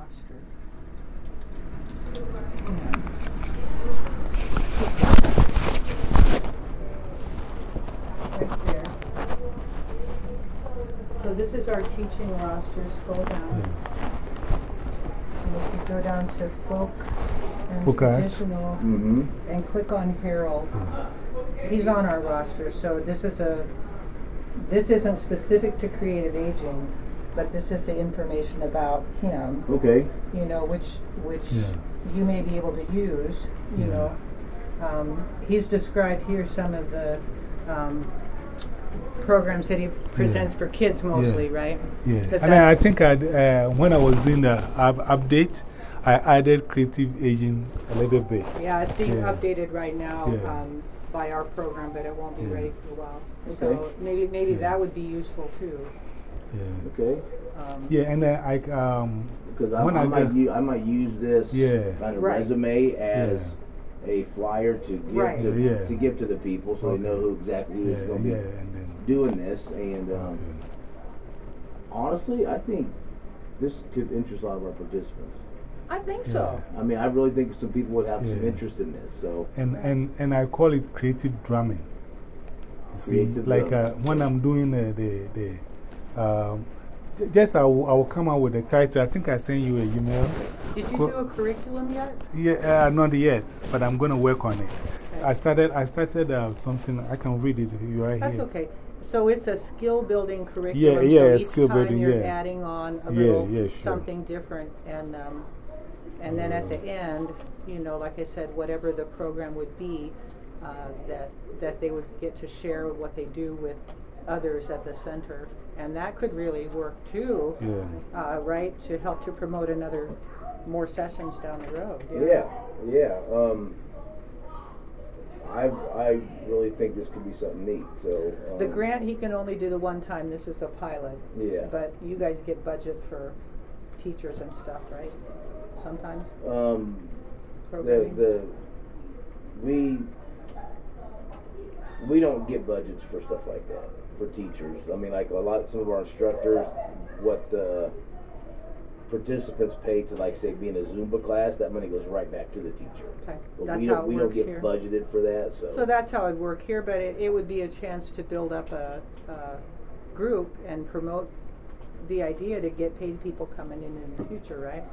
roster. Right there. So this is our teaching roster, scroll down. And if you go down to folk and Folk arts. traditional Mm-hmm. and click on Harold. He's on our roster, so this is a, this isn't specific to creative aging, but this is the information about him, Okay. you know, which, which Yeah. you may be able to use, you Yeah. know. Um, he's described here some of the, um, programs that he presents for kids mostly, right? Yeah. And I, I think I, uh, when I was doing the up update, I added creative aging a little bit. Yeah, it's being Yeah. updated right now, Yeah. um, by our program, but it won't be Yeah. ready for a while. Okay. So maybe, maybe Yeah. that would be useful too. Yeah. Okay. Um, Yeah, and uh, I, um, Because I, When I, I might got- u- I might use this Yeah. kind of Right. resume as a flyer to give Right. to, Yeah. to give to the people so Okay. they know who exactly yeah, who's going to be and then. doing this. And um, okay. honestly, I think this could interest a lot of our participants. I think so. I mean, I really think some people would have some interest in this. So And, and, and I call it creative drumming. You see, Creative like uh, when I'm doing the, the, the um, just I will, I will come out with the title. I think I sent you an email. Did you Co- do a curriculum yet? Yeah, uh, not yet, but I'm going to work on it. Okay. I started, I started uh, something, I can read it you right That's here. That's okay. So it's a skill building curriculum. Yeah, yeah, skill building, you're yeah. adding on a Yeah, little yeah, sure. something different. And, um, and then at the end, you know, like I said, whatever the program would be, uh, that, that they would get to share what they do with others at the center. And that could really work too, Yeah. uh, right? To help to promote another, more sessions down the road. yeah, yeah. Um, I I really think this could be something neat. So um, The grant, he can only do the one time, this is a pilot. Yeah. But you guys get budget for teachers and stuff, right? Sometimes, Um, the the we we don't get budgets for stuff like that for teachers. I mean, like a lot some of our instructors, what the participants pay to like say be in a Zumba class, that money goes right back to the teacher. Okay, But that's we how don't it we don't get here. budgeted for that. So, So that's how it'd work here, but it, it would be a chance to build up a, a group and promote the idea to get paid people coming in in the future, right?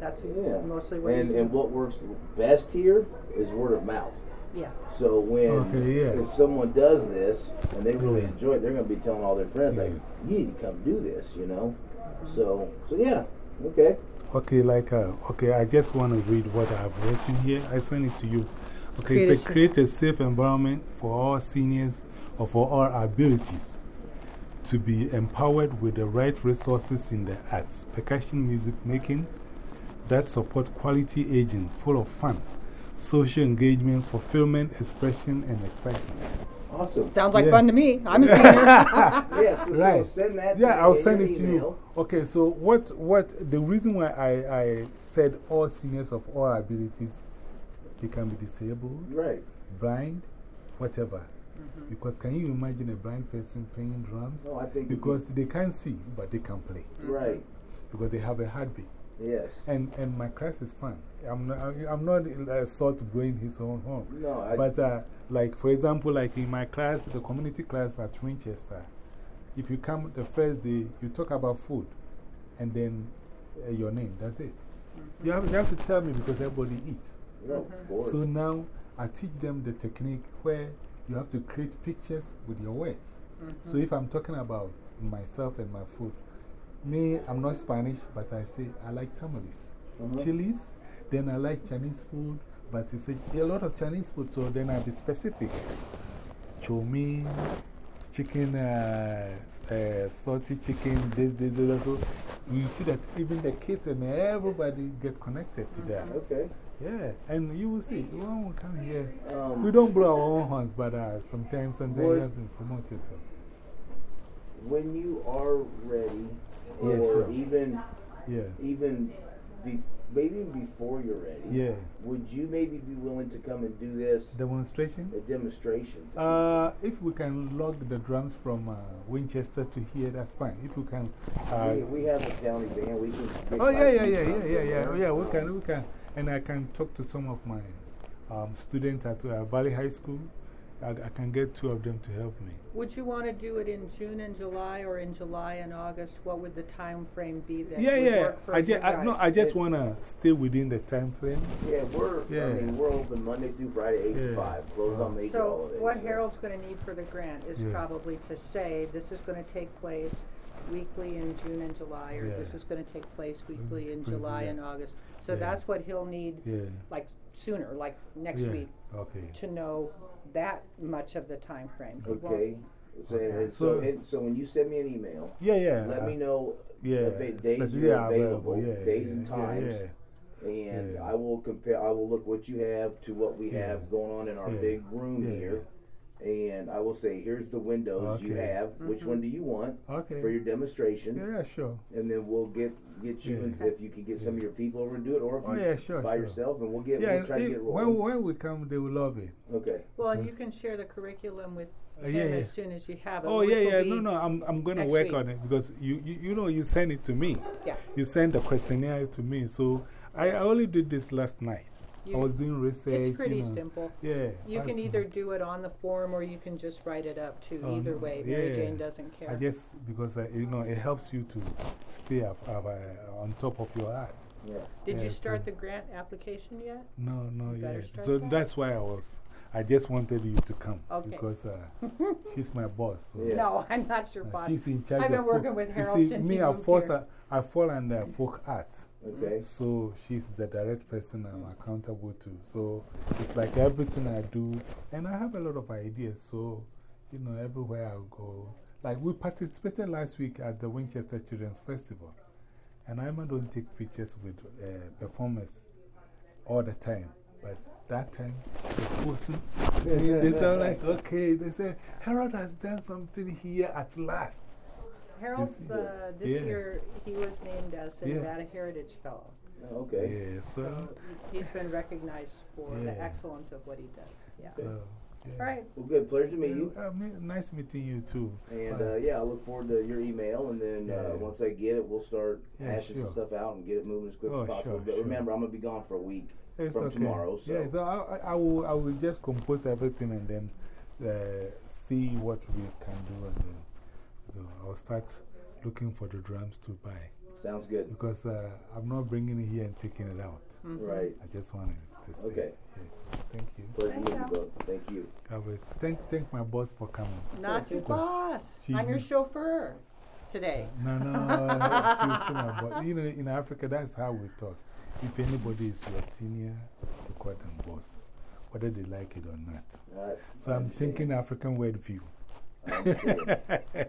That's yeah, mostly what and and what works best here is word of mouth. Yeah, So when Okay, yeah. if someone does this and they really Yeah. enjoy it, they're going to be telling all their friends like, "You need to come do this," you know. So so yeah, okay. Okay, like, uh, okay, I just want to read what I've written here. I send it to you. Okay, Create a it's a safe- create a safe environment for all seniors or for all abilities to be empowered with the right resources in the arts, percussion music making that support quality aging, full of fun, social engagement, fulfillment, expression, and excitement. Awesome. sounds like Yeah. fun to me. I'm a senior. yeah, so, Right. so send that. Yeah, me I'll send your it to you. Okay, so what, what, the reason why I, I said all seniors of all abilities, they can be disabled, Right. blind, whatever. Mm-hmm. Because can you imagine a blind person playing drums? No, I think. Because they can't see, but they can play. Right. Because they have a heartbeat. Yes. And, and my class is fun. I'm not, I'm not a sort of blowing his own horn. No, I. But, uh, like, for example, like in my class, the community class at Winchester, if you come the first day, you talk about food and then uh, your name, that's it. You have, you have to tell me because everybody eats. no. So now I teach them the technique where you have to create pictures with your words. So if I'm talking about myself and my food, me, I'm not Spanish, but I say I like tamales, Uh-huh. chilies, then I like Chinese food, but it's a, a lot of Chinese food, so then I'll be specific. Chow mein, chicken, uh, uh, salty chicken, this, this, this. So you see that even the kids and everybody get connected to that. okay. Yeah, and you will see, you won't come here. Um, We don't blow our own horns, but uh, sometimes, sometimes you have to promote yourself. When you are ready, Yeah, or sure. even Yeah, even be, maybe even before you're ready, Yeah. would you maybe be willing to come and do this, Demonstration? a demonstration? Uh, if we can log the drums from uh, Winchester to here, that's fine. If we can. Uh, we, we have a county band, we can. oh, yeah, yeah, yeah, yeah, yeah, yeah. Yeah, we can, we can. And I can talk to some of my um, students at uh, Valley High School. I, I can get two of them to help me. Would you want to do it in June and July or in July and August? What would the time frame be that Yeah, yeah. I, you just, I, no. I just want to stay within the time frame. Yeah, we're, Yeah. I mean, we're open Monday through Friday, 8 to 5, closed on major So holidays. what Harold's going to need for the grant is Yeah. probably to say, this is going to take place weekly in June and July, or this is going to take place weekly in weekly, July yeah. and August. So Yeah. that's what he'll need, Yeah. like sooner, like next yeah. week, Okay. to know that much of the time frame. He Okay. So, Okay. so, So- so when you send me an email, Yeah, yeah. let uh, me know Yeah. ava- days especially you're available. available, Yeah. days yeah, and times. Yeah. and Yeah. I will compare. I will look what you have to what we Yeah. have going on in our Yeah. big room Yeah. here, and I will say, here's the windows you Okay. have. Which one do you want Okay. for your demonstration? Yeah, yeah, sure. And then we'll get get you Yeah. if you can get some of your people over to do it, or if Oh, you yeah, sure, by sure. yourself, and we'll get Yeah, we'll try to get it when, rolling. when we come, they will love it. Okay. Well, and you can share the curriculum with Uh, yeah, yeah. as soon as you have it. Oh, yeah, yeah. No, no, I'm, I'm going to work week. on it because you, you, you know, you send it to me. Yeah. You send the questionnaire to me. So I, I only did this last night. I was doing research. It's pretty you know. simple. Yeah. You can either do it on the form or you can just write it up too. Oh, Either way, Mary yeah. Jane doesn't care. I just, because, uh, you know, it helps you to stay up, up, uh, on top of your art. Yeah. Did you start so- the grant application yet? No, no, yeah. So that. that's why I was, I just wanted you to come. Okay. Because uh, she's my boss. So. Yeah. No, I'm not your Uh, boss. She's in charge I've been working with you see, since me, I, fall, here. I fall under folk arts. Okay. So she's the direct person I'm accountable to. So it's like everything I do, and I have a lot of ideas. So, you know, everywhere I go. Like we participated last week at the Winchester Children's Festival. And I don't take pictures with uh, performers all the time. But that time, it's posting. they sound like, okay, they say, Harold has done something here at last. Harold's, This- uh, this yeah. year, he was named as a Yeah. Nevada Heritage Fellow. Okay. Yeah, so. He's been recognized for the Yeah. excellence of what he does. Yeah. so yeah. All right. Well, good. Pleasure to meet you. Uh, me- nice meeting you too. And uh, yeah, I look forward to your email. And then Yeah. uh, once I get it, we'll start Yeah, hashing sure. some stuff out and get it moving as quick Oh, as possible. sure, but sure. remember, I'm going to be gone for a week It's from okay. tomorrow. So. Yeah, so I, I, I, will, I will just compose everything and then uh, see what we can do. And then, so I'll start looking for the drums to buy. Sounds good. Because uh, I'm not bringing it here and taking it out. Right. I just wanted to say. Okay. Yeah. Thank you. Pleasure Thanks, you, Al. Thank you. God bless. Thank, thank my boss for coming. Not your boss. she- I'm your chauffeur today. No, no, she's still my boss. You know, in Africa, that's how we talk. If anybody is your senior, you call them boss, whether they like it or not. All right. So I'm thinking African worldview. I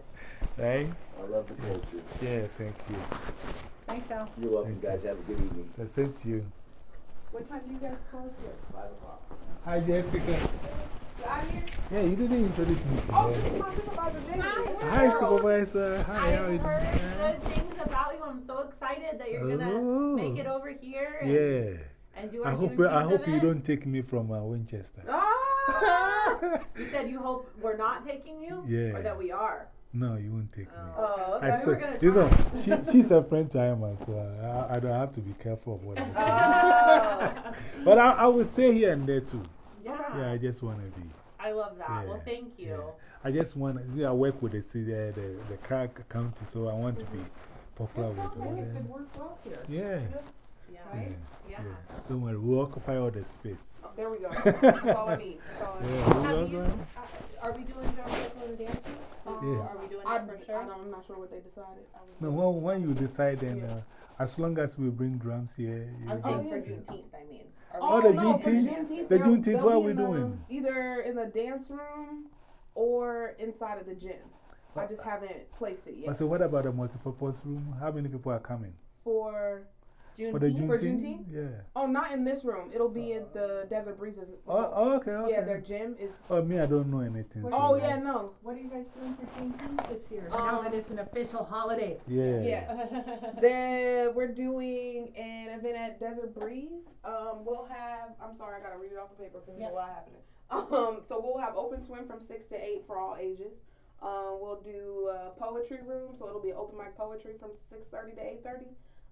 right? I love the culture. Yeah, thank you. Thanks, Al. You're welcome, Thank you. guys. Have a good evening. The same to you. What time do you guys close here? Five o'clock. Hi, Jessica. You out? Yeah, you didn't introduce me to Oh, her. this is my supervisor, Jamie. Hi, supervisor. Hi, how are you I've heard doing? good things about you. I'm so excited that you're Oh. gonna make it over here and, Yeah. and do our I hope, I hope you don't take me from uh, Winchester. Ah! You said you hope we're not taking you? Yeah. Or that we are? No, you won't take me. Oh, okay. I said, you know, she, she's a friend to Iman, so I, I don't have to be careful of what I say. Oh. But I, I will stay here and there too. yeah. Yeah, I just want to be. I love that. Well, thank you. yeah. I just want to, I work with the uh, the, the Clark County, so I want to be popular with like all that. work well here. Yeah. Yeah. Yeah. Yeah. yeah. Don't worry, we'll occupy all the space. Oh, there we go. That's all I need. That's all I need. Yeah, we Have you, uh, are we doing drum circle and dance? Yeah. Are we doing I, that for sure? I don't, I'm not sure what they decided. No, when, when you decide, then uh, as long as we bring drums here, you I'm just- saying for Juneteenth, I mean. Are Oh, the doing no, Juneteenth? Juneteenth, The they'll- Juneteenth, they'll what are we in the- doing? Either in the dance room or inside of the gym. I just haven't placed it yet. So, what about the multipurpose room? How many people are coming? For For the Juneteenth? For Juneteenth? Juneteenth? Yeah. Oh, not in this room. It'll be at the Desert Breezes. Oh, oh, okay, okay. Yeah, their gym is. Oh, me, I don't know anything. What so- Oh, yeah, no. What are you guys doing for Juneteenth this year? now Um, that it's an official holiday. Yeah. Yes. then we're doing an event at Desert Breeze. Um, we'll have, I'm sorry, I gotta read it off the paper because there's a lot happening. Um, so we'll have open swim from 6 to 8 for all ages. Um, we'll do a poetry room, so it'll be open mic poetry from 6.30 to 8.30.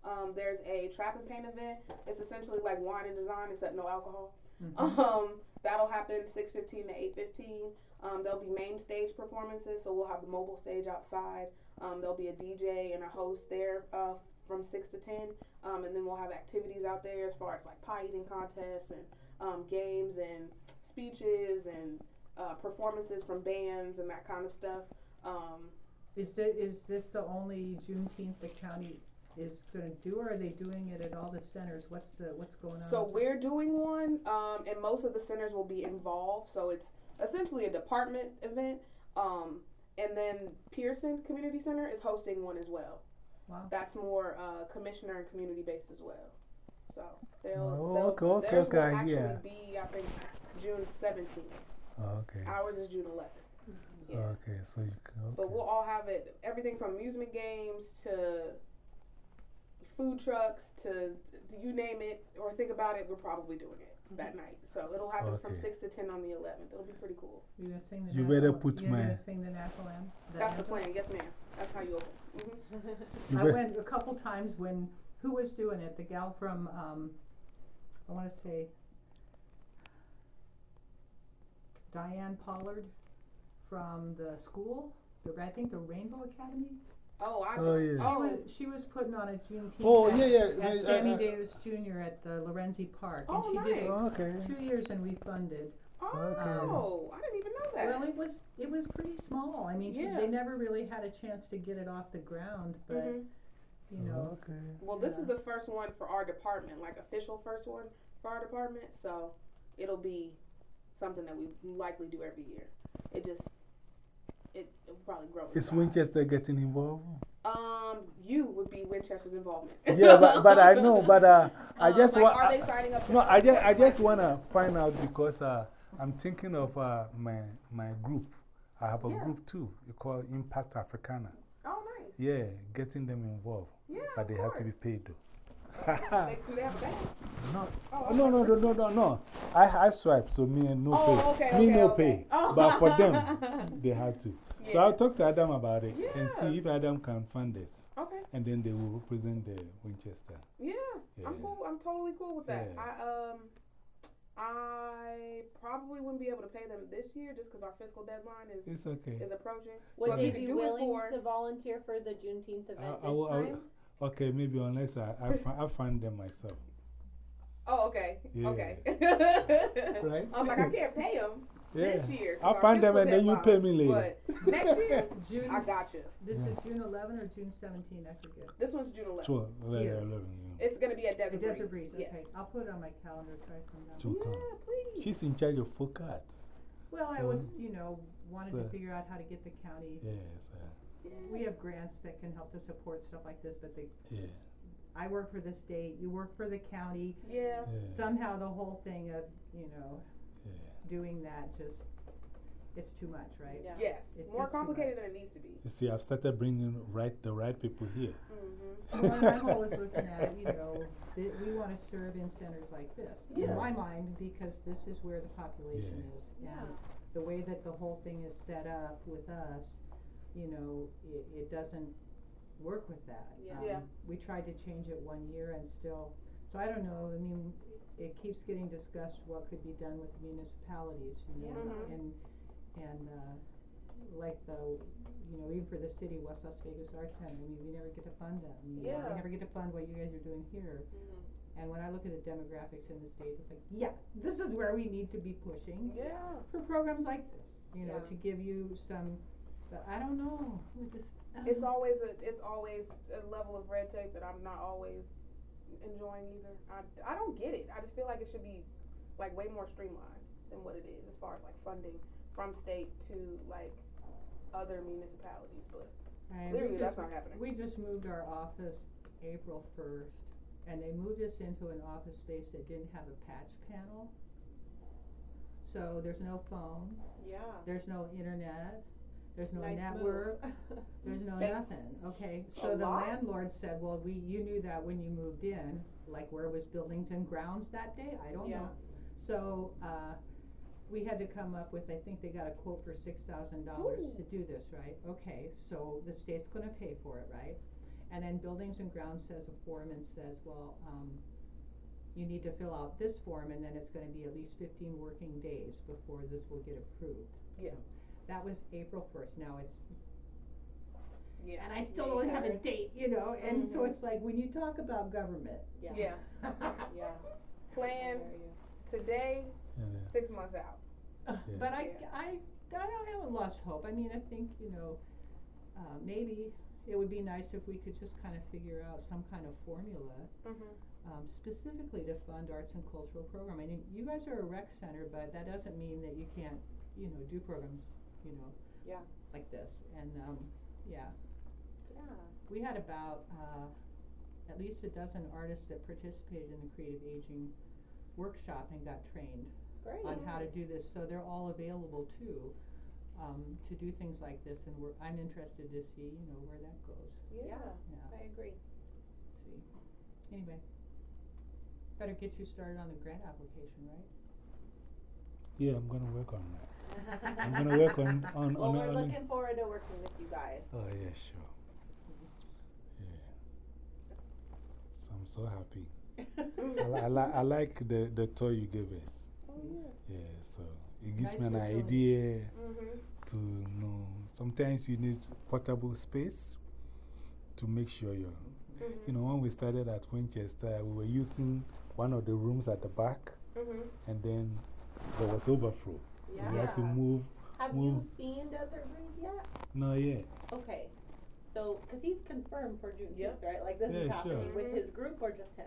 Um, there's a trap and paint event. It's essentially like wine and design except no alcohol. Mhm. Um, that'll happen 6.15 to 8.15. Um, there'll be main stage performances, so we'll have the mobile stage outside. Um, there'll be a DJ and a host there uh, from 6 to 10. Um, and then we'll have activities out there as far as like pie eating contests and um, games and speeches and uh, performances from bands and that kind of stuff. Um, Is, thi- is this the only Juneteenth the county is gonna do, or are they doing it at all the centers? What's the, what's going on? So we're doing one, um, and most of the centers will be involved. So it's essentially a department event. Um, and then Pearson Community Center is hosting one as well. Wow. That's more uh, commissioner and community based as well. So they'll, Oh, they'll okay, okay, theirs will okay, actually yeah. be I think June seventeenth. Oh, okay. Ours is June eleventh. Yeah. Okay, so you can. Okay. But we'll all have it everything from amusement games to food trucks to you name it or think about it, we're probably doing it that night. So it'll happen from six to ten on the eleventh. It'll be pretty cool. You gonna sing the You national- better put You're my- gonna sing the national anthem? That's the plan. Yes, ma'am. That's how you open. hmm You I went a couple times when, who was doing it? The gal from, um, I wanna say Diane Pollard from the school, the, I think the Rainbow Academy? Oh, I. Oh, yeah. She Oh, was, she was putting on a Juneteenth. Oh, at- yeah, yeah. At yeah, Sammy uh, uh, Davis Junior at the Lorenzi Park, and Oh, she did it Oh, okay. two years and we funded. oh, I didn't even know that. Well, it was, it was pretty small, I mean, she, Yeah. they never really had a chance to get it off the ground, but, Mhm. you know, Okay. Well, this is the first one for our department, like official first one for our department. So it'll be something that we likely do every year. It just, it will probably grow. Is. Winchester getting involved? Um, you would be Winchester's involvement. yeah, but, but I know, but uh, I Um, just like, want. Are they signing up? No, I just, I just want to find out because uh, I'm thinking of uh, my, my group. I have a Yeah. group too. You call Impact Africana. Oh, nice. Yeah, getting them involved. Yeah, But of they have to be paid though. They, do they have a no, Oh, no, no, no, no, no, no. I, I swipe, so me and no Oh, pay. okay, me okay, no okay. pay. Oh. But for them, they have to. So Yeah. I'll talk to Adam about it and see if Adam can fund this. Okay. And then they will represent the Winchester. Yeah, I'm cool. I'm totally cool with that. Yeah. I um, I probably wouldn't be able to pay them this year just because our fiscal deadline is It's okay. is approaching. Would So they be willing for- to volunteer for the Juneteenth event I- this I will- I will- time? Okay, maybe unless I, I, fi- I find them myself. Oh, okay. Yeah. Okay. Right? I'm like, I can't pay them Yeah. this year. 'cause I'll find them and then you pay me later. But next year, June, I got you. this Yeah. is June eleven or June seventeen, I forget. This one's June 11th. Twelve, eleven, Here. eleven, yeah. It's gonna be at The Desert, Desert Breeze, Yes. okay, I'll put it on my calendar, try to come down. Yeah, come. please. She's in charge of folk arts. Well, I was, you know, wanted to figure out how to get the county, Yes, uh, we have grants that can help to support stuff like this, but they, yeah, I work for the state, you work for the county. Yeah. yeah, Somehow the whole thing of, you know, yeah. doing that just, it's too much, right? Yeah. Yes. It's More just too complicated much. than it needs to be. You see, I've started bringing right, the right people here. Mm-hmm. Well, and I'm always looking at it, you know, that we wanna serve in centers like this, in Yeah. my mind, because this is where the population is. Yeah. And the way that the whole thing is set up with us, you know, it, it doesn't work with that. Yeah. Um, Yeah. We tried to change it one year and still, so I don't know, I mean, it keeps getting discussed what could be done with municipalities, you know, Mhm. and, and, uh, like the, you know, even for the city, West Las Vegas Arts Center, I mean, we never get to fund them, you know, Yeah. we never get to fund what you guys are doing here. Mm-hmm. And when I look at the demographics in the state, it's like, yeah, this is where we need to be pushing Yeah. for programs like this, you know, Yeah. to give you some, but I don't know, just. I don't It's know. always a it's always a level of red tape that I'm not always enjoying either. I, I don't get it. I just feel like it should be like way more streamlined than what it is as far as like funding from state to like other municipalities. But we clearly that's just- not happening. We just moved our office April first, and they moved us into an office space that didn't have a patch panel. So there's no phone, Yeah. there's no internet, there's no Nice network, move. there's no That's nothing, okay? a So the lot. landlord said, well, we, you knew that when you moved in, like where was buildings and grounds that day? I don't Yeah. know. So, uh, we had to come up with, I think they got a quote for six thousand dollars to do this, right? Okay, so the state's gonna pay for it, right? And then Buildings and Grounds says a form and says, well, um, you need to fill out this form and then it's gonna be at least fifteen working days before this will get approved. Yeah. That was April first, now it's, Yeah. and I still don't have a 3rd. date, you know, and so Mhm. it's like, when you talk about government. Yeah. Yeah. Yeah. Plan I hear you. today, Yeah, six months out. But I, Yeah. I, I don't, haven't lost hope, I mean, I think, you know, uh, maybe it would be nice if we could just kind of figure out some kind of formula, Mm-hmm. um, specifically to fund arts and cultural programming. I mean, you guys are a rec center, but that doesn't mean that you can't, you know, do programs, you know, Yeah. like this, and, um, yeah. Yeah. We had about, uh, at least a dozen artists that participated in the creative aging workshop and got trained Great. on how to do this, so they're all available too, um, to do things like this, and we're, I'm interested to see, you know, where that goes, Yeah. yeah, I agree. see. Anyway, better get you started on the grant application, right? Yeah, I'm gonna work on that. I'm gonna work on, on, Well, on, we're on, looking forward to working with you guys. Oh, yeah, sure. Yeah. So I'm so happy. I, I, li- I like the, the toy you gave us. Oh, yeah. Yeah, so it gives Nice me an idea Mm-hmm. to know. Sometimes you need portable space to make sure you're. Mm-hmm. You know, when we started at Winchester, we were using one of the rooms at the back, Mm-hmm. and then there was overflow. So we had to move. Have Move. you seen Desert Breeze yet? No, yeah. Okay. So, because he's confirmed for Juneteenth, Yep. right? Like this is happening sure. with his group or just him?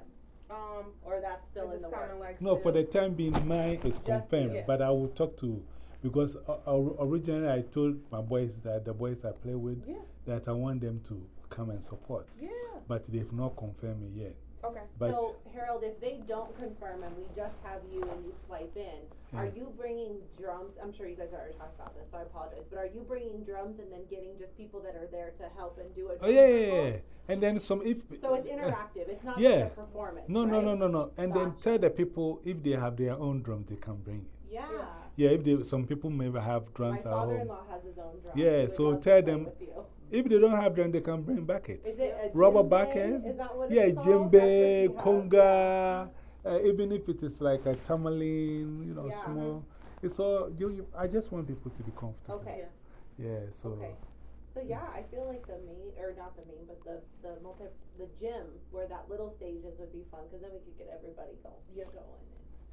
Um, Or that's still in the just works? like. No, for the time being, mine is confirmed, yes. but I will talk to, because originally I told my boys that the boys I play with Yeah. that I want them to come and support, Yeah. but they've not confirmed it yet. Okay. But so, Harold, if they don't confirm and we just have you and you swipe in, are Yeah. you bringing drums? I'm sure you guys already talked about this, so I apologize. But are you bringing drums and then getting just people that are there to help and do a oh, drum yeah, yeah, yeah. And then some, if. So it's uh, interactive. It's not yeah. just a performance. No, no, right? no, no, no. And then Gotcha. tell the people if they have their own drum, they can bring it. Yeah. Yeah, if they, some people maybe have My drums at home. father-in-law has his own drum. Yeah, He would so love to tell play them- with you. If they don't have drum, they can bring buckets. It Rubber djembe? bucket? Is that what Yeah, it's called? Djembe, he conga, uh, even if it is like a tambourine, you know, Yeah. small. It's all, you, you, I just want people to be comfortable. Okay. Yeah, so. Okay. So yeah, I feel like the main, or not the main, but the, the multi, the gym where that little stages would be fun because then we could get everybody going. Yeah. going.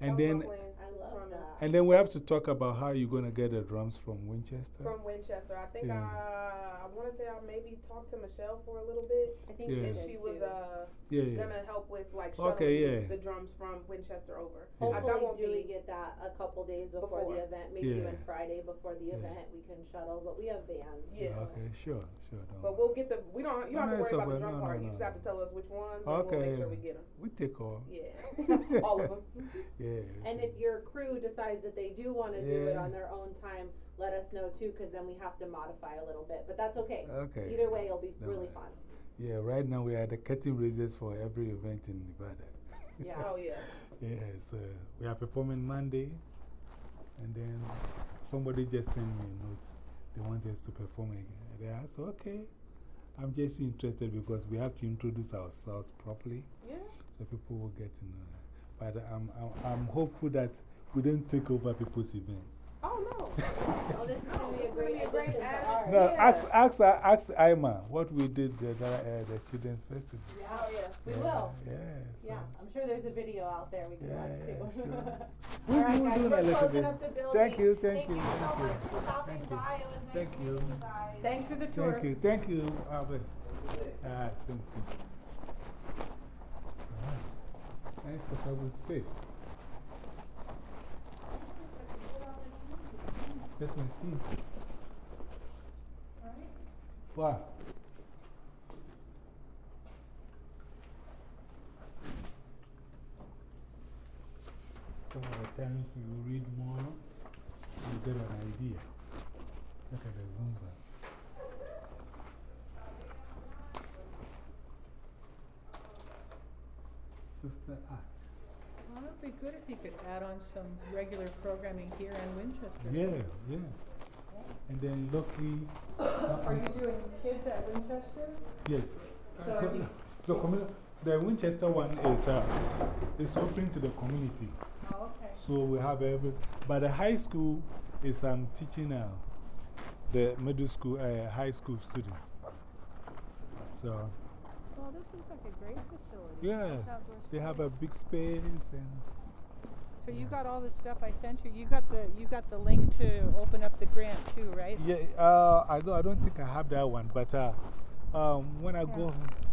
And That was then, my plan, I just love trying to- that. and then we have to talk about how you're going to get the drums from Winchester. From Winchester. I think Yeah. I, I want to say I maybe talked to Michelle for a little bit. I think Yeah. we And she was uh, yeah, yeah. gonna help with like shuttling Okay, yeah. the drums from Winchester over. Yeah. I, that Hopefully, won't do we get that a couple days before, Before. the event? Maybe even Friday before the event, we can shuttle. But we have vans. Yeah. Okay, sure, sure. But we'll get the. We don't. You don't No, have to worry about the okay. drum No, part. no, you just have to tell us which ones, and we'll Okay. make sure we get them. We take all. Yeah. All of them. Yeah. And if your crew decides that they do want to do it Yeah. on their own time, let us know too, because then we have to modify a little bit. But that's okay. Okay. Either way, it'll be No really fun. Yeah, right now we are the curtain raisers for every event in Nevada. Yeah. Oh yeah. Yes, uh, we are performing Monday, and then somebody just sent me a note. They want us to perform again. And I said, okay. I'm just interested because we have to introduce ourselves properly Yeah. so people will get to know. But I'm, I'm, I'm hopeful that we don't take over people's event. Oh no. Oh, this is going to be a It's great gonna a great addition to add- ours. No, Yeah. ask, ask, ask Ima what we did at the, uh, the Children's Festival. Yeah, Oh yeah. we yeah, will. Yeah, so Yeah, I'm sure there's a video out there we can Yeah, watch too. yeah, sure. All We- right, we'll guys, do we're that a little bit. up the building. Thank you, thank Thank you, you thank so you. much for stopping Thank you. by. It was nice Thank you. you guys. Thanks for the tour. Thank you, thank you, Albert. Ah, same to you nice to space. Let me see. Wow. Some of the times you read more, you get an idea. Look at the Zumba. Sister Act. Well, it'd be good if you could add on some regular programming here in Winchester. Yeah, yeah. And then luckily. Are you doing kids at Winchester? Yes. So Uh, the, commu- the Winchester one is uh, it's open to the community. Oh, okay. So we have every. But the high school is um, teaching uh, the middle school, uh, high school student. So, Well, this is like a great facility. yeah, they have a big space and. So you got all the stuff I sent you. You got the you got the link to open up the grant too, right? Yeah, uh, I, don't, I don't think I have that one, but uh, um, when I go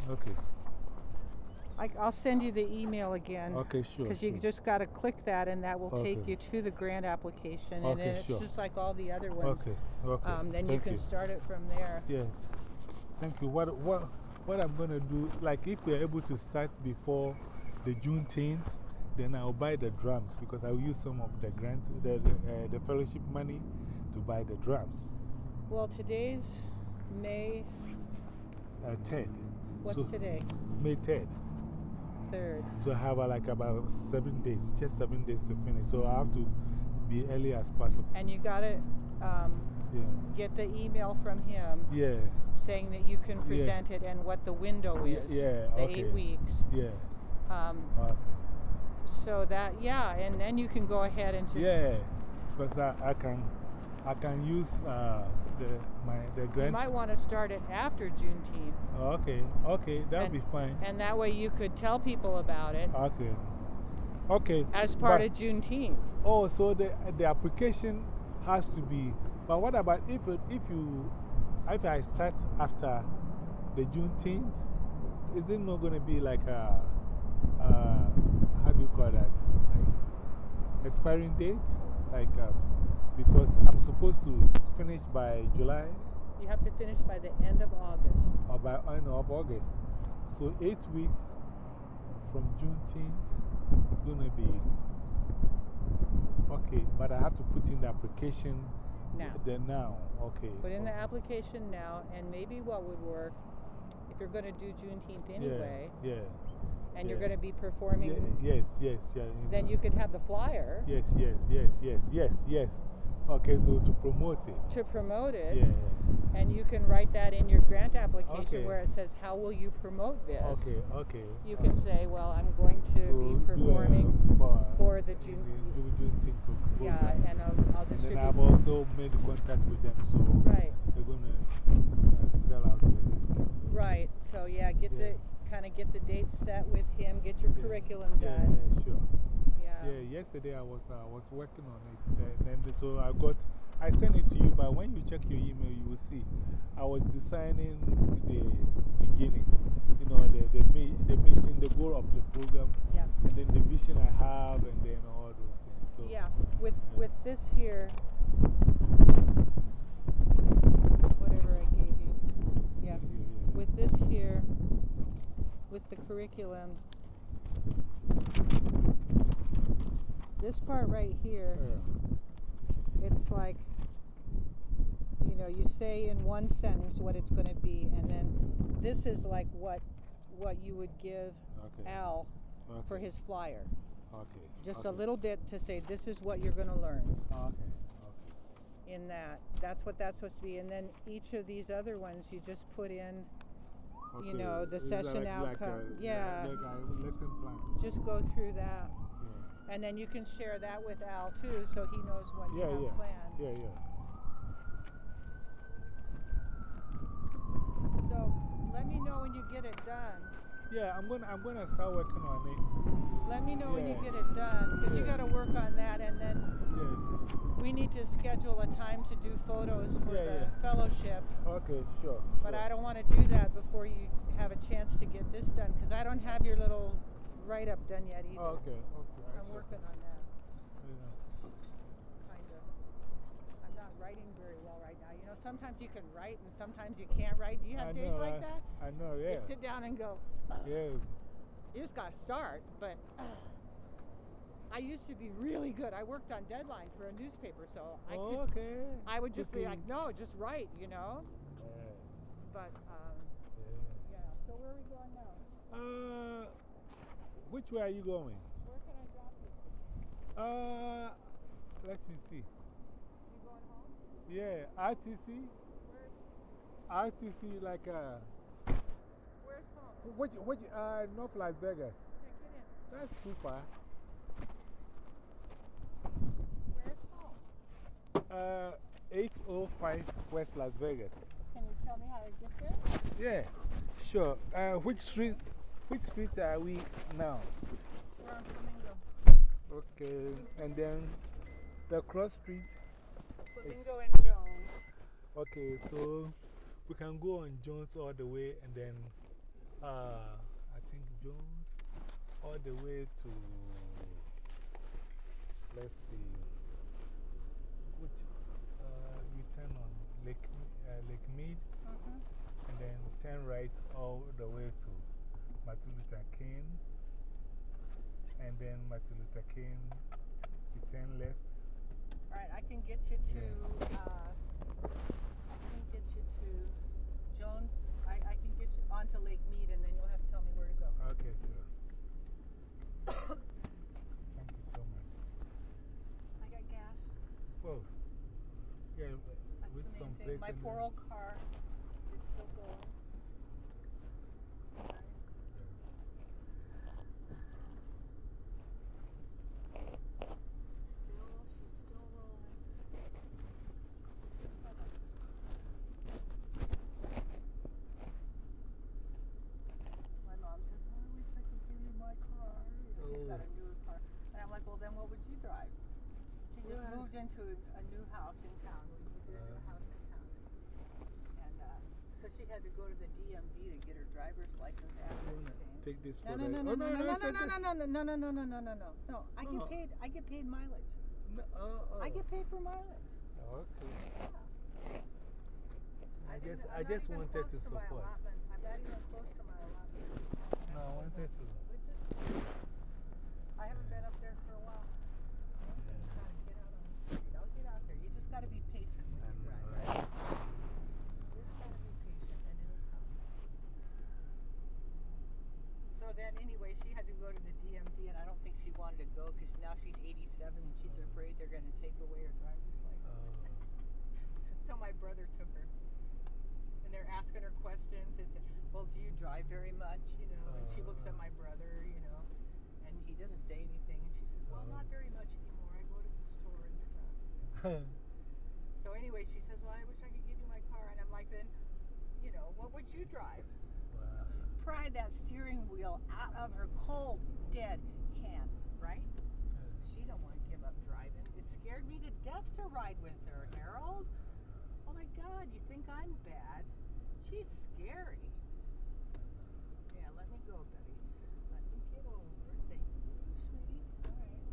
okay, I, I'll send you the email again. okay, sure. Because you just got to click that, and that will take you to the grant application. And then it's sure. just like all the other ones. Okay, okay. Um, then you can start it from there. Yeah, thank you. What, what, what I'm going to do, like if we're able to start before the Juneteenth, then I'll buy the drums because I'll use some of the grant, the, uh, the fellowship money to buy the drums. Well, today's May. Uh, 3rd. What's so, today? May 3rd. Third. So I have uh, like about seven days, just seven days to finish. So I have to be early as possible. And you got to um, Yeah. get the email from him Yeah. saying that you can present it and what the window is. yeah, The okay. eight weeks. Yeah. Um, Okay. so that, yeah, and then you can go ahead and just. Yeah, because I, I can I can use uh, the my the grant. You might want to start it after Juneteenth. Okay, okay, that'll And- be fine. And that way you could tell people about it Okay, okay. as part but- of Juneteenth. Oh, so the the application has to be. But what about if it, if you if I start after the Juneteenth? Is it not going to be like a, uh how do you call that? Like expiring date? Like uh, because I'm supposed to finish by July You have to finish by the end of August. or by end of August. So eight weeks from Juneteenth is going to be okay. But I have to put in the application Now. The now, okay. Put in the application now, and maybe what would work if you're going to do Juneteenth anyway, Yeah, yeah. and you're going to be performing, Ye- yes, yes, yeah. then you could have the flyer Yes, yes, yes, yes, yes, yes. Okay, so to promote it. to promote it, yeah. and you can write that in your grant application Okay. where it says, How will you promote this? Okay, okay. You can say, Well, I'm going to So be performing for, for the June. the Juneteenth Yeah, and I'll, I'll And then. I've also made contact with them, so Right. they're going to uh, sell out the. So. Right. So yeah, get Yeah. the kind of get the dates set with him. Get your Yeah. curriculum Yeah, done. yeah, sure. Yeah. Yeah, yesterday I was, uh, was working on it. And then, so I got, I sent it to you, but when you check your email, you will see I was designing the beginning, you know, the, the, the mission, the goal of the program, Yeah. and then the vision I have, and then all those things. So, Yeah. With with this here, whatever I gave you. Yeah. yeah, yeah. With this here, with the curriculum, this part right here. Yeah. it's like you know you say in one sentence what it's going to be and then this is like what what you would give Okay. al for his flyer Okay. just a little bit to say this is what you're going to learn Okay. Okay. in that that's what that's supposed to be and then each of these other ones you just put in You know, the Is session like, outcome, Like a, yeah. Like lesson plan. just go through that. And then you can share that with al too so he knows what you Yeah, have yeah. planned Yeah, yeah. so let me know when you get it done Yeah, I'm gonna, I'm gonna start working on it. Let me know when you get it done, because you got to work on that, and then Yeah. we need to schedule a time to do photos for Yeah, the yeah. fellowship. Okay, sure. But sure. I don't want to do that before you have a chance to get this done, because I don't have your little write up done yet either. Oh, okay, okay. I I'm see. working on that, Yeah. kind of. I'm not writing very well right now. You know, sometimes you can write and sometimes you can't write. Do you have I days know, like I, that? I know, yeah. You sit down and go, Yeah. you just got to start, but I used to be really good. I worked on deadline for a newspaper, so I Oh, could. okay. I would just be like, no, just write, you know. Yeah, But um, yeah. yeah. So where are we going now? Uh, which way are you going? Where can I drop you? Uh, let me see. You going home? Yeah, RTC. Where? RTC, like, uh, Where's home? which, which, uh, North Las Vegas. In. That's too far. Where's home? Uh, 805 West Las Vegas. Can you tell me how to get there? Yeah, sure. Uh, which street, which street are we now? We're on Flamingo. Okay, and then the cross street. Flamingo and Jones. Okay, so we can go on Jones all the way and then uh, I think Jones all the way to, let's see, which uh, you turn on Lake, uh, Lake Mead -hmm. and then turn right all the way to Martin Luther King. And then Martin Luther King, you turn left. All right, I can get you to. Yeah. Uh, I can get you to Jones. I, I can get you onto Lake Mead, and then you'll have to tell me where to go. Okay, sure. Thank you so much. I got gas. Whoa. Yeah, That's with some place My poor old car is still going. All right. Still, she's still rolling. I like this car. My mom said, "Why don't we freaking give you my car? You know, She's got a Oh. newer car." And I'm like, "Well, then what would you drive?" She just Well, I- moved into a, a new house in town. We moved into a Uh. house in town. And uh, so she had to go to the DMV to get her driver's license after You wanna everything. take this for no, no, oh, no, no, no, no, no, no, no, no, no, no, no, no, no, no, no, no. I get paid. I get paid mileage. No, oh, oh. I get paid for mileage. Okay. I just, I just wanted to support. I'm not even close to my allotment. No, I wanted to. We just, I haven't been up there for a while. I'm just trying to get out on the street. I'll get out there. You just got to be patient when I you know, drive. right? You just got to be patient and it'll come. So then, anyway, she had to go to the DMV, and I don't think she wanted to go because now she's 87 and she's afraid they're going to take away her driver's license. Oh, So my brother took her. And they're asking her questions. They said, Well, do you drive very much? You know, and she looks at my uh. brother, you know, and he doesn't say anything. And she says, Well, not very much anymore. I go to the store and stuff. So anyway, she says, Well, I wish I could give you my car. And I'm like, Then, you know, what would you drive? wow. Pry that steering wheel out of her cold, dead hand, right? She don't want to give up driving. It scared me to death to ride with her, Harold. God, you think I'm bad? She's scary. Yeah, let me go, Betty. Let me get over. Thank you, sweetie. All right.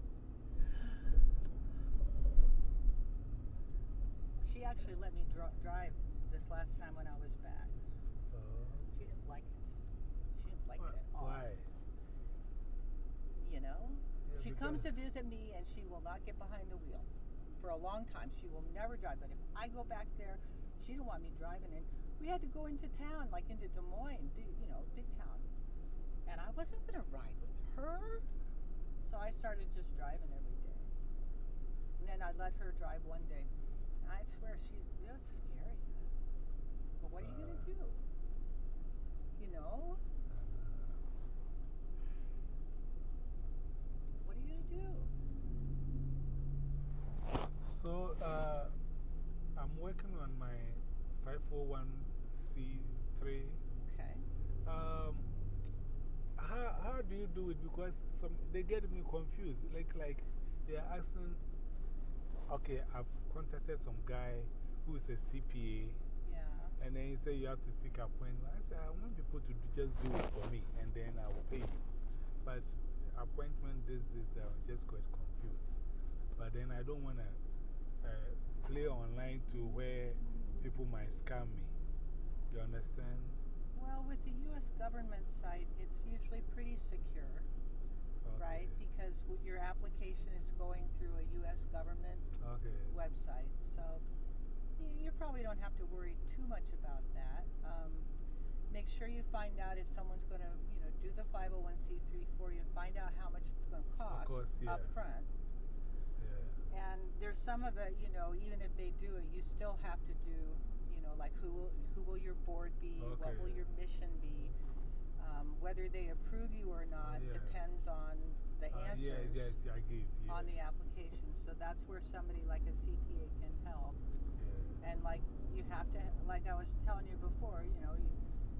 She actually let me dr- drive this last time when I was back. Oh. She didn't like it. She didn't like it at all. Why? You know? Yeah, she comes to visit me and she will not get behind the wheel. For a long time, she will never drive. But if I go back there, she didn't want me driving. And we had to go into town, like into Des Moines, big, you know, big town. And I wasn't going to ride with her. So I started just driving every day. And then I let her drive one day. And I swear, she it was scary. But what are you going to do? You know? What are you going to do? So, uh, I'm working on my 501c3. Okay. Um, how, how do you do it? Because some, they get me confused. Like, like they're asking, okay, I've contacted some guy who is a CPA, Yeah. and then he said you have to seek appointment. I said, I want people to just do it for me, and then I will pay you. But appointment, this, this, I just got confused. But then I don't want to uh, play online to where people might scam me. You understand? Well, with the U.S. government site, it's usually pretty secure. Right? Because your application is going through a U.S. government okay. website, so you, probably don't have to worry too much about that. Um, make sure you find out if someone's going to, you know, do the 501c3 for you. Find out how much it's going to cost course, up front. Yeah. And there's some of it, you know, even if they do it, you still have to do, you know, like who will who will your board be? What will your mission be? Um, whether they approve you or not Yeah. depends on the Uh, answers yes, yes, I gave. Yeah. on the application. So that's where somebody like a CPA can help. yeah. And like you have to, like I was telling you before, you know, you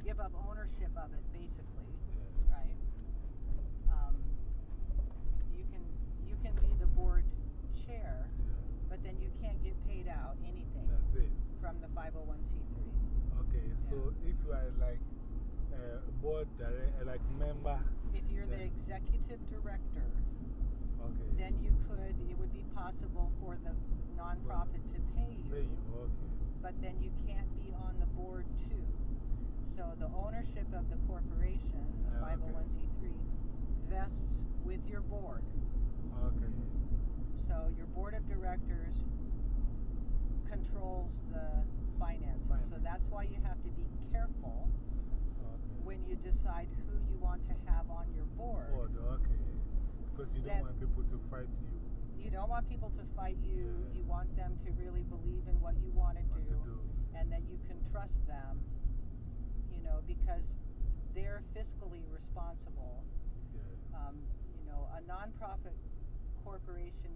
give up ownership of it basically, yeah. right? Um, you can you can be the board chair, yeah. but then you can't get paid out anything That's it. from the 501c3. Okay, so if you are like uh, board director, like member, If you're the executive director, okay. then you could, it would be possible for the nonprofit to pay you. Pay you, okay. but then you can't be on the board too. So the ownership of the corporation, the Ah, 501c3, vests with your board. Okay. So your board of directors controls the finances. So that's why you have to be careful Okay. when you decide who you want to have on your board. Board, okay. Because you don't want people to fight you. You don't want people to fight you. Yeah. You want them to really believe in what you want to What to do. do. and that you can trust them, you know, because they're fiscally responsible. Yeah. Um, you know, a nonprofit corporation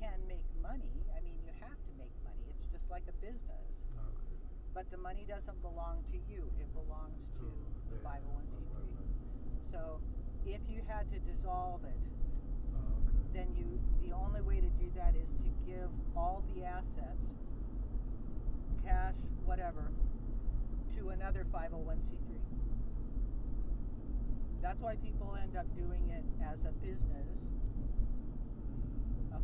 can make money. I mean, you have to make money. It's just like a business. Okay. But the money doesn't belong to you, it belongs to the oh the- 501c3. So if you had to dissolve it, okay. then you the only way to do that is to give all the assets cash whatever to another 501c3 that's why people end up doing it as a business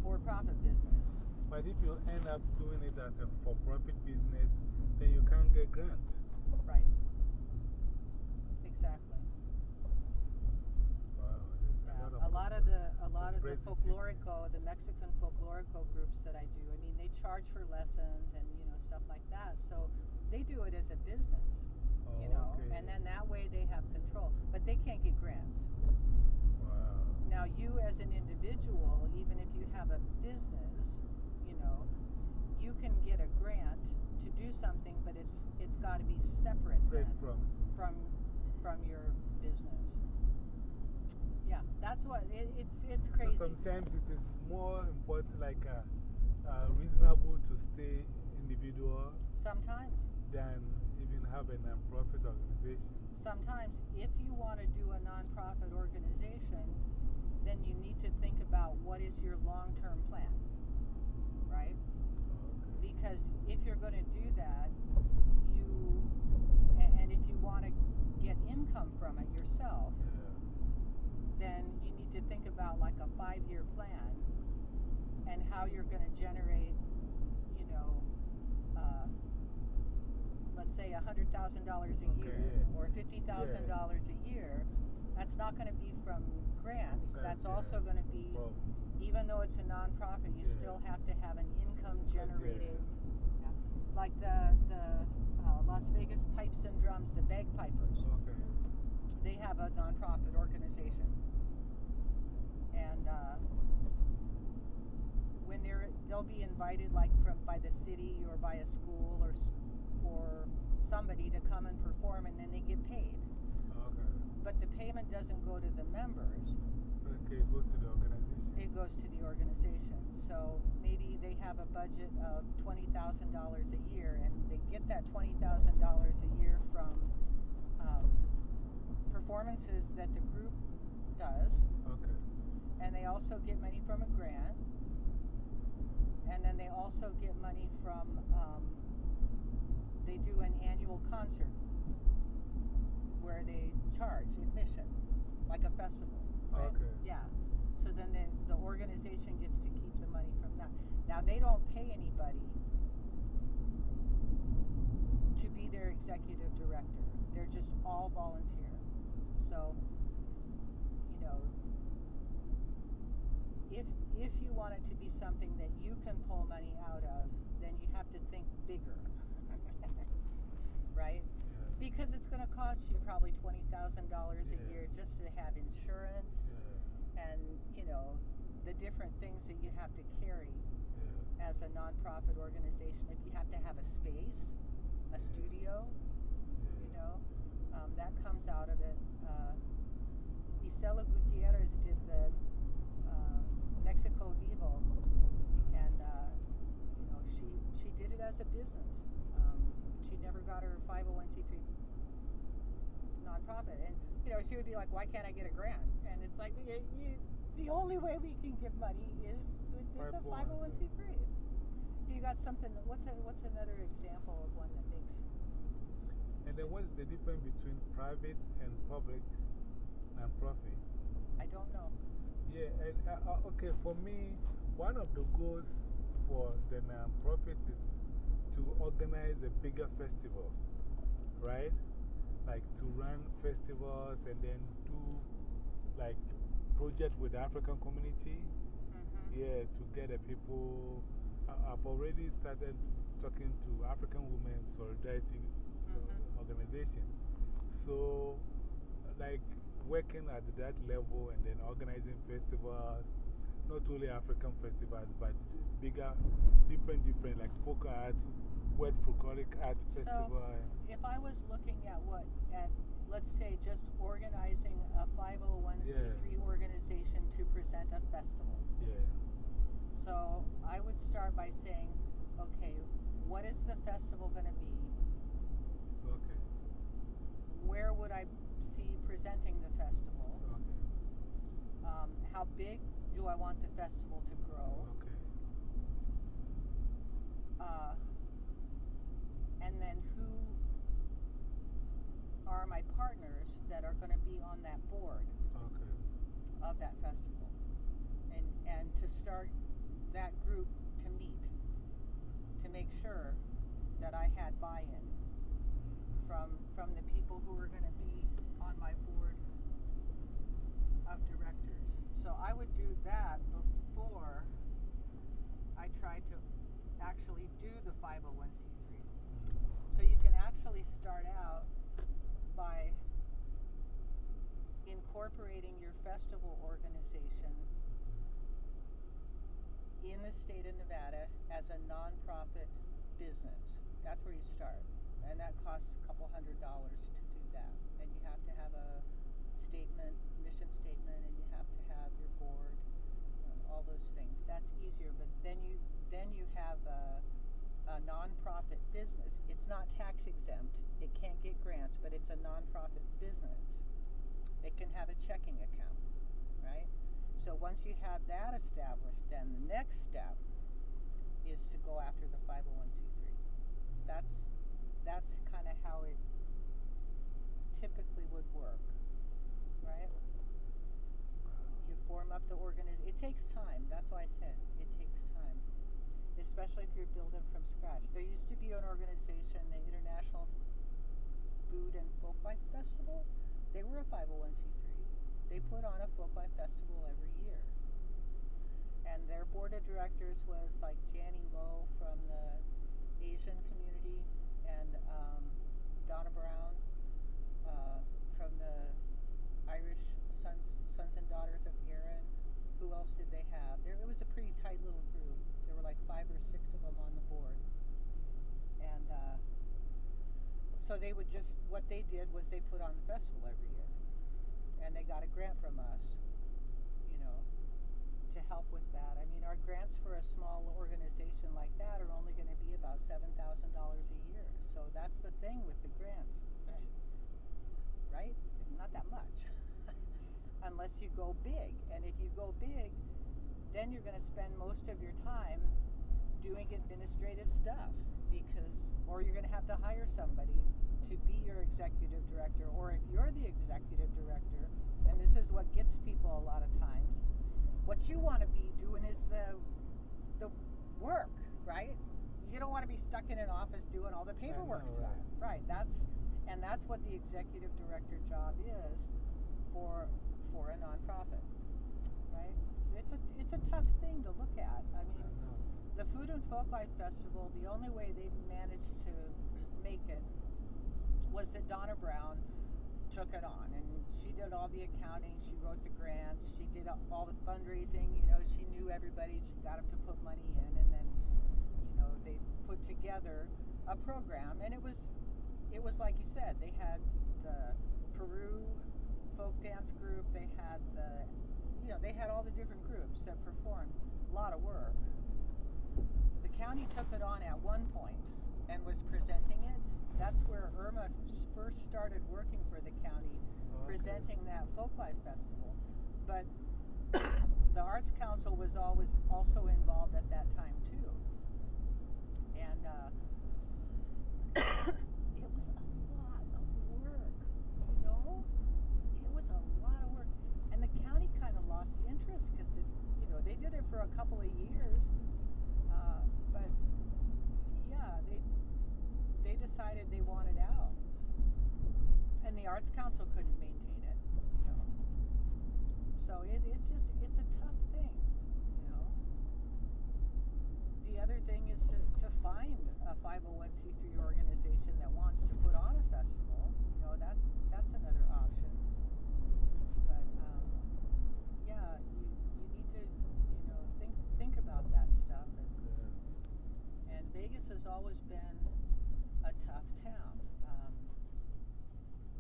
for-profit business But if you end up doing it as a for profit business, then you can't get grants. right exactly Wow, Yeah, a lot of, a lot of the a lot of the folklorico, the Mexican folklorico groups that I do. I mean, they charge for lessons and you know stuff like that. So they do it as a business, you Oh, know, okay. and then that way they have control. But they can't get grants. Now, you as an individual, even if you have a business, you know, you can get a grant to do something, but it's it's got to be separate from. from from your business. Yeah, that's what it, it's it's So crazy. sometimes it is more important, like uh, uh, reasonable to stay individual Sometimes, than even have a non-profit organization. sometimes if you want to do a nonprofit organization, then you need to think about what is your long-term plan, right? Okay. Because if you're going to do that, you and if you want to get income from it yourself, Yeah. then you need to think about like a five-year plan and how you're going to generate, you know, uh, let's say $100,000 a Okay, year yeah. or $50,000 a year. That's not going to be from grants. Grants, That's yeah. also going to be, From- even though it's a nonprofit, you Yeah. still have to have an income generating, like the, the uh, Las Vegas Pipes and Drums, the bagpipers Okay. they have a nonprofit organization, and uh, when they're they'll be invited like from by the city or by a school or s- or somebody to come and perform, and then they get paid. But the payment doesn't go to the members; Okay, go to the organization. it goes to the organization. So maybe they have a budget of twenty thousand dollars a year, and they get that twenty thousand dollars a year from um, performances that the group does, Okay. and they also get money from a grant, and then they also get money from. Um, they do an annual concert where they charge admission, like a festival. Right? Okay. Yeah. So then the, the organization gets to keep the money from that. Now they don't pay anybody to be their executive director. They're just all volunteer. So, you know, if if you want it to be something that you can pull money out Because it's going to cost you probably $20,000 Yeah. a year just to have insurance Yeah, and, you know, the different things that you have to carry yeah. as a nonprofit organization. If you have to have a space, a studio, you know, um, that comes out of it. Uh, Isela Gutierrez did the uh, Mexico Vivo, and uh, you know she she did it as a business. Never got her 501c3 nonprofit, and you know she would be like, "Why can't I get a grant?" And it's like, you, you, the only way we can give money is with the 501c3. You got something. What's a, what's another example of one that makes And then what is the difference between private and public nonprofit? I don't know. Yeah, and, uh, uh, okay, for me, one of the goals for the nonprofit is to organize a bigger festival, right? Like to run festivals and then do like project with the African community. Mm-hmm. Yeah, to get the people. I- I've already started talking to African Women's Solidarity Mhm. Organization. So, like working at that level and then organizing festivals, not only African festivals, but bigger, different, different, like folk art, word folkloric art festival. and- If I was looking at what, at let's say just organizing a 501c3 organization to present a festival. yeah, So I would start by saying, okay, what is the festival going to be? okay, Where would I see presenting the festival? okay, Um, how big do I want the festival to grow? okay, Uh, and then who are my partners that are going to be on that board okay, of that festival? And, and to start that group to meet to make sure that I had buy in from, from the people who are going to be on my board of directors. So I would that before I tried to actually do the 501c3. Mm-hmm. So you can actually start out by incorporating your festival organization mm-hmm. in the state of Nevada as a nonprofit business. That's where you start. And that costs a couple hundred dollars to do that. And you have to have a statement, mission statement, and you have to have your board, uh, all those things. That's easier. But then you then you have a, a nonprofit business. It's not tax exempt. It can't get grants, but it's a nonprofit business. It can have a checking account, right? So once you have that established, then the next step is to go after the 501c3. That's that's kind of how it typically would work, right? Form up the organization. It takes time. That's why I said it takes time, especially if you're building from scratch. There used to be an organization, the International Food and Folklife Festival. They were a 501c3. They put on a folklife festival every year. And their board of directors was like Jannie Lowe from the Asian community and um, Donna Brown uh, from the Irish Sons, Sons and Daughters of Erin. Who else did they have? There, it was a pretty tight little group. There were like five or six of them on the board. And uh, so they would just, what they did was they put on the festival every year. And they got a grant from us, you know, to help with that. I mean, our grants for a small organization like that are only going to be about $7,000 a year. So that's the thing with the grants, right? It's not that much. Unless you go big. And if you go big, then you're going to spend most of your time doing administrative stuff because or you're going to have to hire somebody to be your executive director or if you're the executive director and this is what gets people a lot of times what you want to be doing is the the work right you don't want to be stuck in an office doing all the paperwork know, stuff right. right that's and that's what the executive director job is for for a nonprofit right it's, it's a it's a tough thing to look at i I mean know. the Food and Folklife Festival, the only way they've managed to make it was that Donna Brown took it on and she did all the accounting, she wrote the grants, she did all the fundraising, you know, she knew everybody, she got them to put money in and then, you know, they put together a program and it was it was like you said, they had the Peru folk dance group, they had the you know, they had all the different groups that performed a lot of work. The county took it on at one point and was presenting it. That's where Irma first started working for the county, Okay. presenting that Folklife Festival. But the Arts Council was always also involved at that time too. And uh, it was a lot of work, you know? It was a lot of work. And the county kind of lost interest because, you know, they did it for a couple of years. Uh, but yeah, they they decided they wanted out, and the Arts Council couldn't maintain it. You know, so it, it's just it's a tough thing. You know. The other thing is to, to find a 501c3 organization that wants to put on a festival. You know that that's another option. But um, yeah, you, you need to you know think think about that stuff and Yeah. and Vegas has always been a tough town. Um,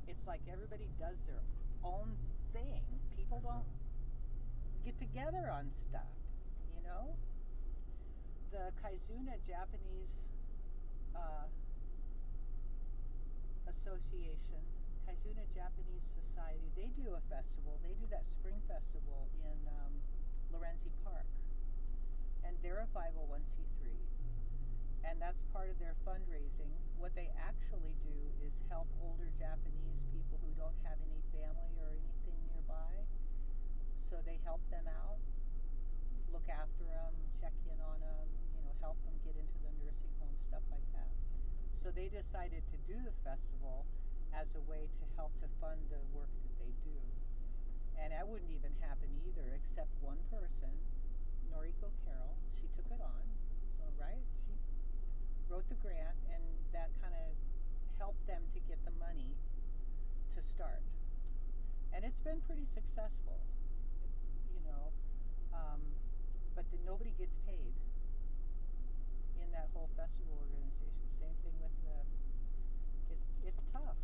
it's like everybody does their own thing. People don't get together on stuff, you know? The Kaizuna Japanese uh, Association, Kaizuna Japanese Society, they do a festival. They do that spring festival in um, Lorenzi Park. And they're a 501c3 and that's part of their fundraising. What they actually do is help older Japanese people who don't have any family or anything nearby. So they help them out, look after them, check in on them, you know, help them get into the nursing home, stuff like that. So they decided to do the festival as a way to help to fund the work that they do. And that wouldn't even happen either, except one person, Noriko Carroll, she took it on. So, right? Wrote the grant, and that kind of helped them to get the money to start. And it's been pretty successful, you know. Um, but then nobody gets paid in that whole festival organization. Same thing with the. It's it's tough.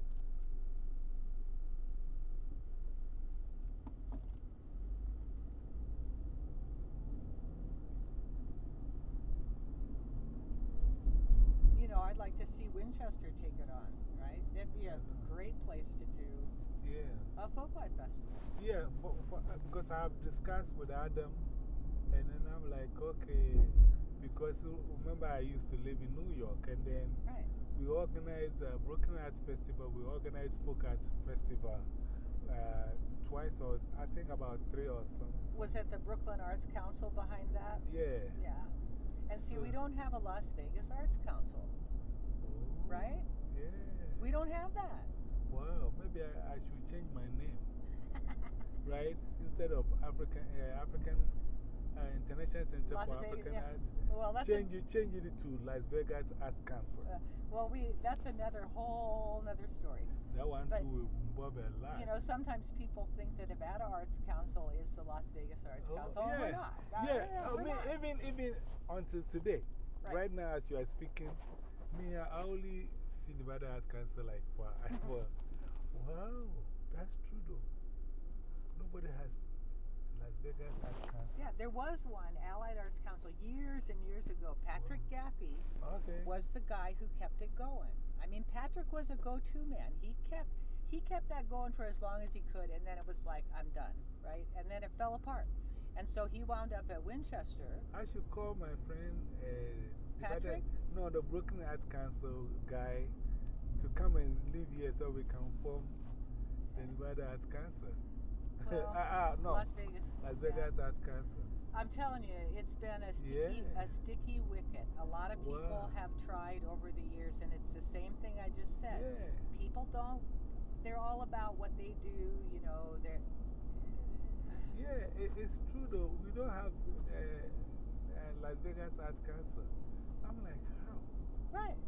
You know, I'd like to see Winchester take it on, right? That'd be a great place to do Yeah. a folklife festival. Yeah, for, for, uh, because I've discussed with Adam, and then I'm like, okay, because uh, remember I used to live in New York, and then Right. we organized a Brooklyn Arts Festival, we organized Folk Arts Festival uh, twice, or I think about three or something. Was it the Brooklyn Arts Council behind that? Yeah. Yeah. And see, we don't have a Las Vegas Arts Council, right? Yeah. We don't have that. Wow, maybe I, I should change my name, right? Instead of African, uh, African uh, International Center Las for Vegas, African yeah. Arts. Well, that's a- change, it, change it to Las Vegas Arts Council. Uh, well, we that's another whole another story. that one but, too will involve a lot. You know, sometimes people think that Nevada Arts Council is the Las Vegas Arts Oh, Council. yeah. we're not. Yeah, I mean, not. even, even until today, Right. right. now as you are speaking, me, I only see Nevada Arts Council like for, for wow, that's true though. Nobody has Las Vegas Arts Council. Yeah, there was one Allied Arts Council years and years ago. Patrick Gaffey Okay. was the guy who kept it going. I mean, Patrick was a go-to man. He kept he kept that going for as long as he could, and then it was like, I'm done, right? And then it fell apart. And so he wound up at Winchester. I should call my friend uh, Patrick? Nevada- no, the Brooklyn Arts Council guy to come and live here so we can form the Nevada Arts Council. Well, Ah, ah, no. Las Vegas. Las Vegas Arts Council. I'm telling you, it's been a sticky, Yeah. a sticky wicket. A lot of people Wow. have tried over the years, and it's the same thing I just said. Yeah. People don't. They're all about what they do. You know, they're. Yeah, it, it's true though. We don't have uh, uh, Las Vegas Arts Council. I'm like, how? Right.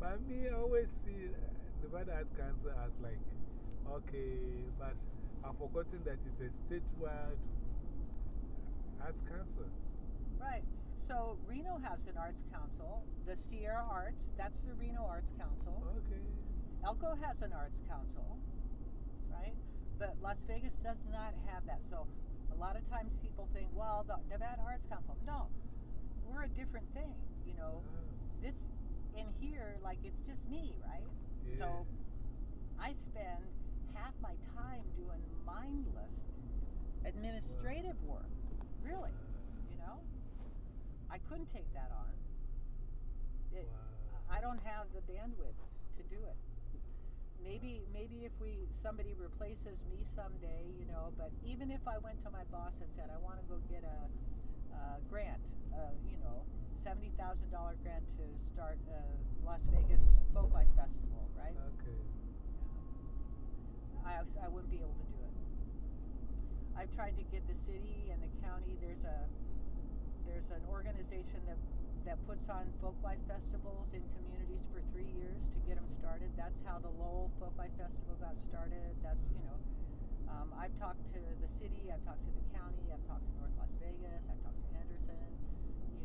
But me, I always see Nevada Arts Council as like, okay, but I've forgotten that it's a statewide arts council. Right. So Reno has an arts council, the Sierra Arts, that's the Reno Arts Council. Okay. Elko has an arts council, right? But Las Vegas does not have that. So a lot of times people think, well, the Nevada Arts Council. No, we're a different thing. You know, this in here, like it's just me, right? So I spend half my time doing mindless administrative work. Really, you know? I couldn't take that on. It, Wow. I don't have the bandwidth to do it. Maybe, maybe if we somebody replaces me someday, you know. But even if I went to my boss and said I want to go get a, a grant, uh, you know, seventy thousand dollar grant to start a Las Vegas Folklife Festival, right? Okay. I, I wouldn't be able to do it. I've tried to get the city and the county. There's a there's an organization that that puts on folklife festivals in communities for three years to get them started. That's how the Lowell Folklife Festival got started. That's you know, um, I've talked to the city, I've talked to the county, I've talked to North Las Vegas, I've talked to Henderson. You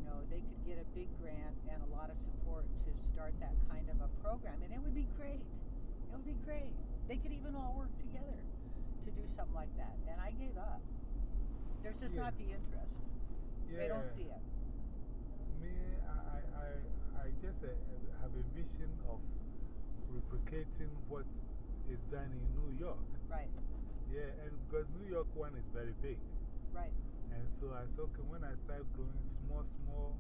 know, they could get a big grant and a lot of support to start that kind of a program, and it would be great. It would be great. They could even all work together to do something like that. And I gave up. There's just not the interest. They don't see it. Me, I, I, I, I just uh, have a vision of replicating what is done in New York. Right, Yeah, and because New York one is very big. right. And so I said, okay, when I start growing small, small,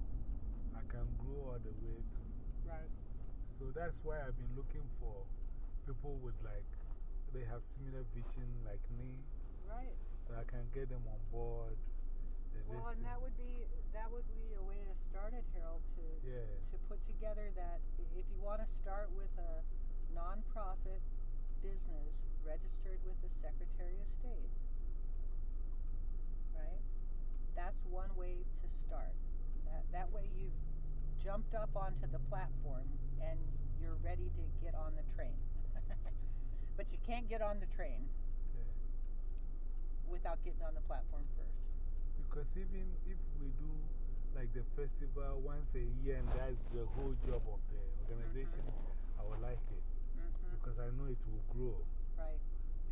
I can grow all the way to. Right. So that's why I've been looking for people with like, they have similar vision like me, Right. so I can get them on board. Well, and that would be that would be a way to start it, Harold. To Yeah. to put together that if you want to start with a nonprofit business registered with the Secretary of State, right? That's one way to start. That that way you've jumped up onto the platform and you're ready to get on the train. but you can't get on the train Yeah. without getting on the platform first. Because even if we do like the festival once a year and that's the whole job of the organization, I would like it. hmm Because I know it will grow. Right.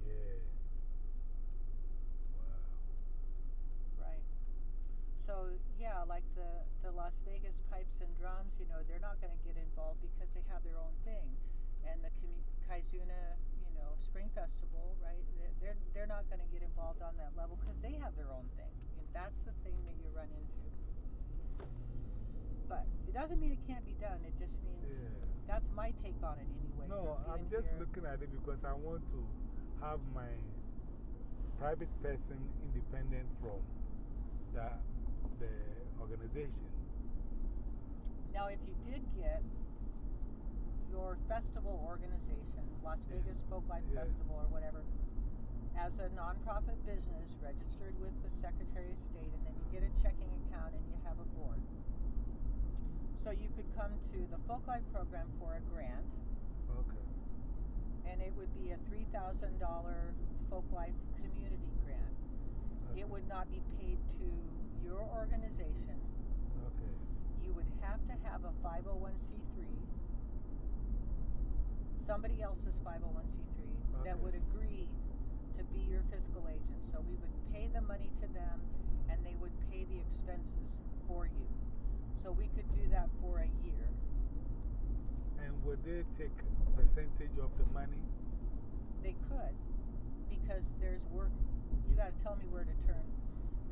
Yeah. Wow. Right. So yeah, like the the Las Vegas Pipes and Drums, you know, they're not going to get involved because they have their own thing, and the Kaizuna, you know, Spring Festival, right? They're they're, they're not going to get involved on that level because they have their own thing. And that's the thing that you run into. But it doesn't mean it can't be done. It just means Yeah. that's my take on it anyway. No, I'm just here. looking at it because I want to have my private person independent from the, the organization. Now, if you did get your festival organization, Las Yeah. Vegas Folklife Yeah. Festival or whatever, as a nonprofit business registered with the Secretary of State, and then you get a checking account and you have a board. So you could come to the Folklife program for a grant, Okay. and it would be a $3,000 Folklife community grant. okay. It would not be paid to your organization. Okay. you would have to have a 501c3, somebody else's 501c3 that would agree to be your fiscal agent. So we would pay the money to them and they would pay the expenses for you. So we could do that for a year. And would they take a percentage of the money? They could because there's work. You got to tell me where to turn.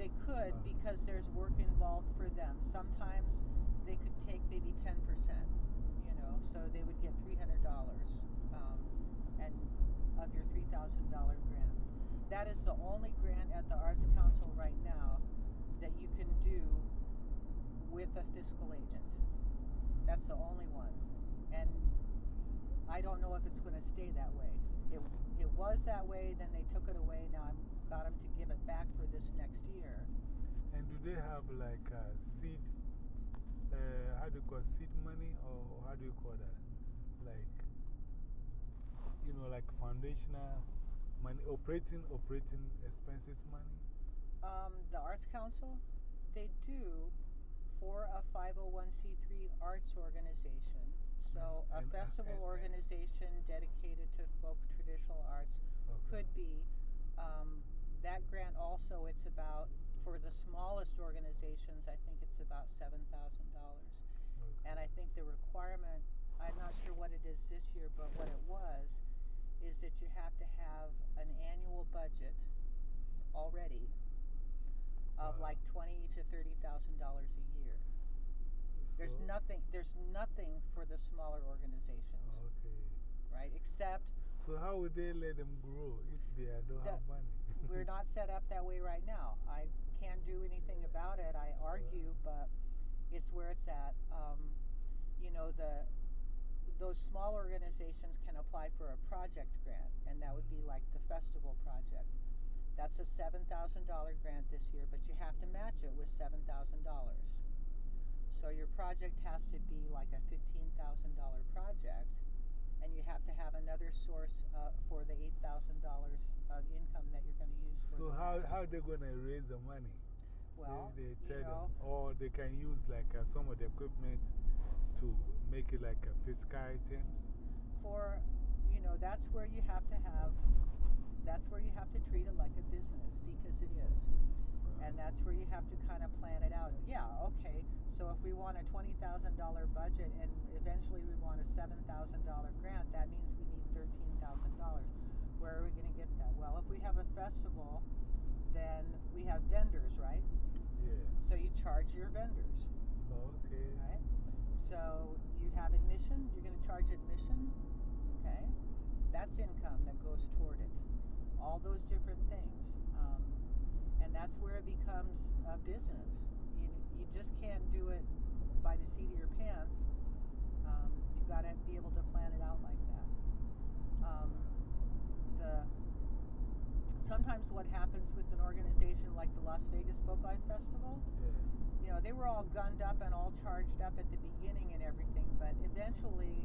They could Uh. because there's work involved for them. Sometimes they could take maybe 10%, you know, so they would get $300 um, and of your $3,000 grant. That is the only grant at the Arts Council right now that you can do with a fiscal agent. That's the only one. And I don't know if it's going to stay that way. It, it was that way, then they took it away. Now I've got them to give it back for this next year. And do they have like a seed, uh, how do you call it, seed money or how do you call that? Like, you know, like foundational money, operating, operating expenses money? Um, the Arts Council, they do for a 501c3 arts organization. So, And- a and- festival and- and- organization dedicated to folk traditional arts Okay. could be. Um, that grant also, it's about, for the smallest organizations, I think it's about $7,000. Okay. And I think the requirement, I'm not sure what it is this year, but what it was, is that you have to have an annual budget already of Wow. like twenty to thirty thousand dollars a year. There's nothing. There's nothing for the smaller organizations, Okay. right? Except So, how would they let them grow if they don't The- have money? we're not set up that way right now. I can't do anything about it. I argue, but it's where it's at. Um, you know, the those small organizations can apply for a project grant, and that would be like the festival project. That's a seven thousand dollar grant this year, but you have to match it with seven thousand dollars. So your project has to be like a fifteen thousand dollar project, and you have to have another source uh, for the eight thousand dollars of income that you're going to use. So, how, how are they going to raise the money? Well, they, they you know, them, or they can use like uh, some of the equipment to make it like a physical items. for you know that's where you have to have that's where you have to treat it like a business because it is and that's where you have to kind of plan it out yeah okay so if we want a $20000 budget and eventually we want a $7000 grant that means we need $13000 where are we going to get that well if we have a festival then we have vendors right Yeah. so you charge your vendors Okay. right? So you have admission, you're going to charge admission, okay? That's income that goes toward it. All those different things. And that's where it becomes a business. You, you just can't do it by the seat of your pants. Um, you've got to be able to plan it out like that. Um, the sometimes what happens with an organization like the Las Vegas Folklife Festival, Yeah. you know, they were all gunned up and all charged up at the beginning and everything, but eventually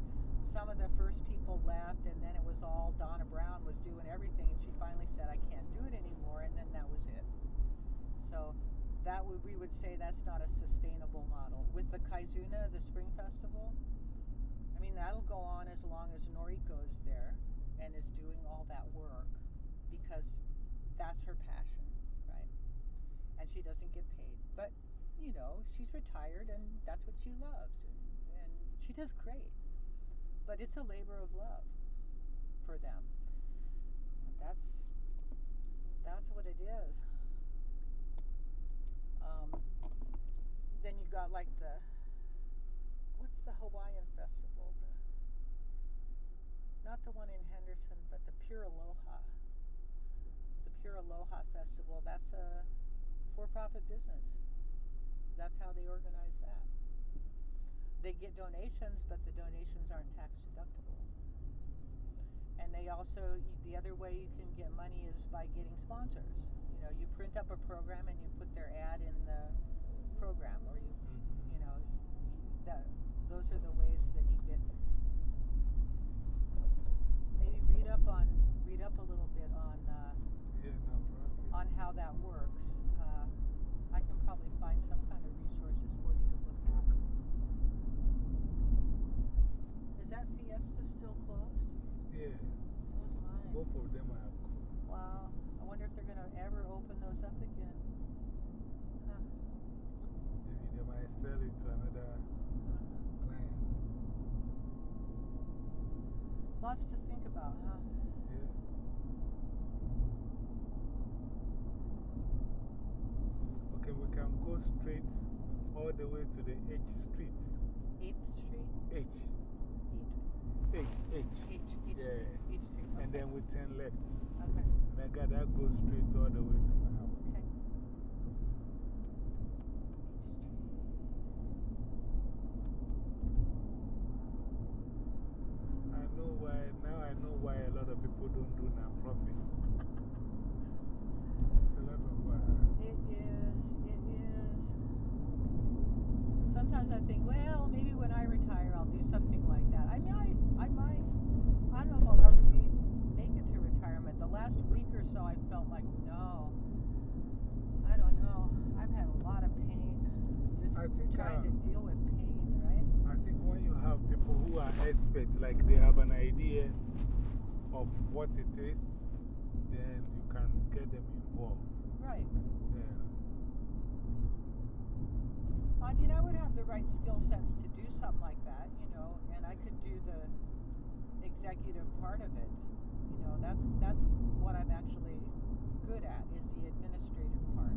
some of the first people left and then it was all Donna Brown was doing everything and she finally said, I can't do it anymore, and then that was it. So that would we would say that's not a sustainable model. With the Kaizuna, the spring festival, I mean that'll go on as long as Noriko's there and is doing all that work because that's her passion, right? And she doesn't get paid. But you know, she's retired and that's what she loves. And, and she does great. But it's a labor of love for them. That's, that's what it is. Um, then you got like the, what's the Hawaiian festival? The, not the one in Henderson, but the Pure Aloha. The Pure Aloha Festival. That's a for profit business that's how they organize that. They get donations, but the donations aren't tax deductible. And they also, the other way you can get money is by getting sponsors. You know, you print up a program and you put their ad in the program, or you, Mhm. you know, you, that those are the ways that you get. Maybe read up on, read up a little bit on. Uh, Yeah, no on how that works. Uh, I can probably find some kind of resources for you to look at. Is that Fiesta still closed? Yeah. So's mine. Both of them are cool. Wow. I wonder if they're going to ever open those up again. Huh. Maybe they might sell it to another client. Lots to think about, huh? Yeah. Okay, we can go straight all the way to the H Street. 8th Street? H. 8. H. H. H. H. Yeah. H Street. And then we turn left. Okay. And I straight all the way to my house. Okay. H Street. I know why, now I know why a lot of people don't do non-profit. It's a lot of. Uh, It is, it is. Sometimes I think, well, maybe when I retire, I'll do something like that. I mean, I, I might. I don't know if I'll ever be who are experts, like they have an idea of what it is, then you can get them involved. Right. Yeah. I mean, I would have the right skill sets to do something like that, you know, and I could do the executive part of it. You know, that's that's what I'm actually good at is the administrative part,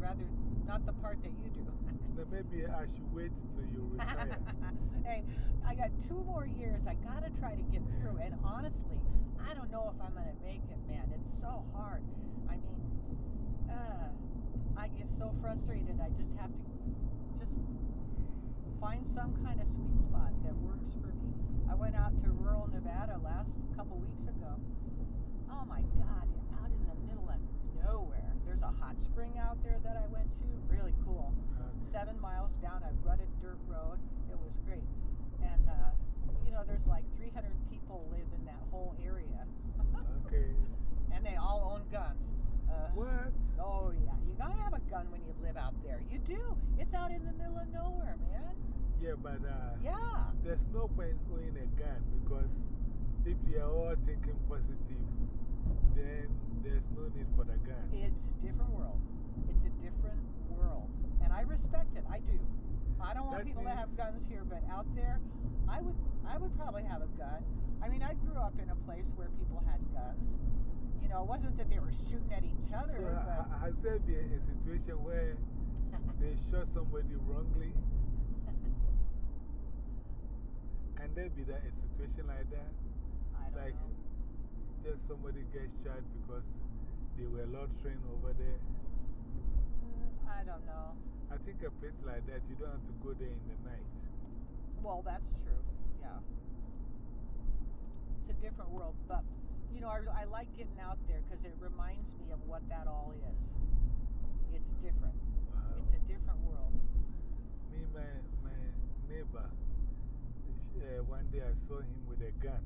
rather not the part that you do. Then maybe I should wait till you retire. hey, I got two more years. I gotta try to get through. And honestly, I don't know if I'm gonna make it, man. It's so hard. I mean, uh, I get so frustrated. I just have to just find some kind of sweet spot that works for me. I went out to rural Nevada last couple weeks ago. Oh my God, you're out in the middle of nowhere. There's a hot spring out there that I went to. Really cool. Seven miles down a rutted dirt road. It was great. And, uh, you know, there's like 300 people live in that whole area. Okay. and they all own guns. Uh, What? Oh, yeah. You gotta have a gun when you live out there. You do. It's out in the middle of nowhere, man. Yeah, but uh, Yeah. there's no point owning a gun because if they are all thinking positive, then there's no need for the gun. It's a different world. It's a different. And I respect it. I do. I don't want people to have guns here, but out there, I would I would probably have a gun. I mean, I grew up in a place where people had guns. You know, it wasn't that they were shooting at each other, So, but has there been a situation where they shot somebody wrongly? Can there be that, a situation like that? I don't Like, know. just somebody gets shot because they were loitering over there? I don't know. I think a place like that, you don't have to go there in the night. Well, that's true. Yeah. It's a different world, but you know, I, I like getting out there because it reminds me of what that all is. It's different. Wow. It's a different world. Me, my, my neighbor, uh, one day I saw him with a gun.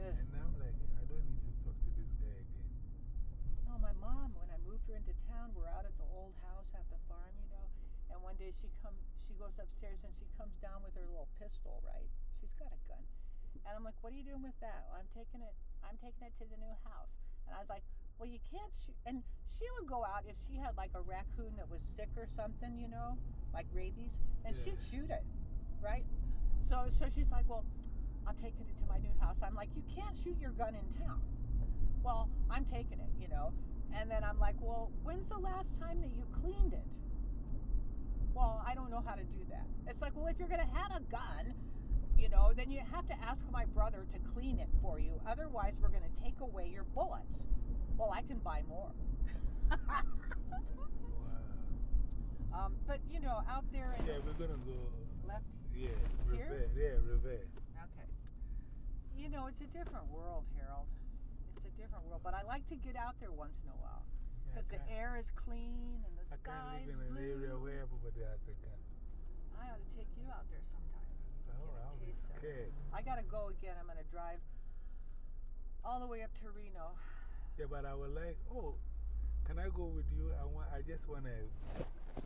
Ugh. And I'm like, I don't need to talk to this guy again. Oh, my mom, when I moved her into town, we're out at the old house at the farm, you know. And one day she come, she goes upstairs and she comes down with her little pistol, right? She's got a gun. And I'm like, what are you doing with that? Well, I'm taking it, I'm taking it to the new house. And I was like, well, you can't shoot. And she would go out if she had like a raccoon that was sick or something, you know, like rabies, and Yeah. she'd shoot it, right? So, so she's like, well, I'm taking it to my new house. I'm like, you can't shoot your gun in town. Well, I'm taking it, you know. And then I'm like, well, when's the last time that you cleaned it? Well, I don't know how to do that. It's like, well, if you're going to have a gun, you know, then you have to ask my brother to clean it for you. Otherwise, we're going to take away your bullets. Well, I can buy more. Wow. um, but, you know, out there in Yeah, we're gonna go. left Yeah, Here? reverse. Yeah, reverse. Okay. You know, it's a different world, Harold. It's a different world. But I like to get out there once in a while. Yeah, I Because the air is clean I can't live in an area blue. where everybody has a gun. I ought to take you out there sometime. Oh, I'll be of scared. I got to go again. I'm going to drive all the way up to Reno. Yeah, but I would like, oh, can I go with you? I, want, I just want to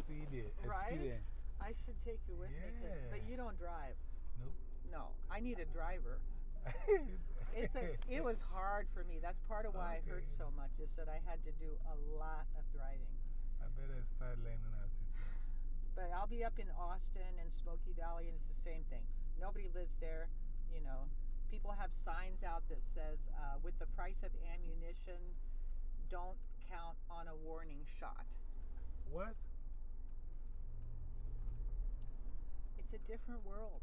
see the Right? I should take you with me, but you don't drive. Nope. No, I need a driver. It's a, it was hard for me. That's part of why I hurt so much, is that I had to do a lot of driving. Better start learning how to drive. But I'll be up in Austin and Smoky Valley, and it's the same thing. Nobody lives there, you know. People have signs out that says, uh, with the price of ammunition, don't count on a warning shot. What? It's a different world.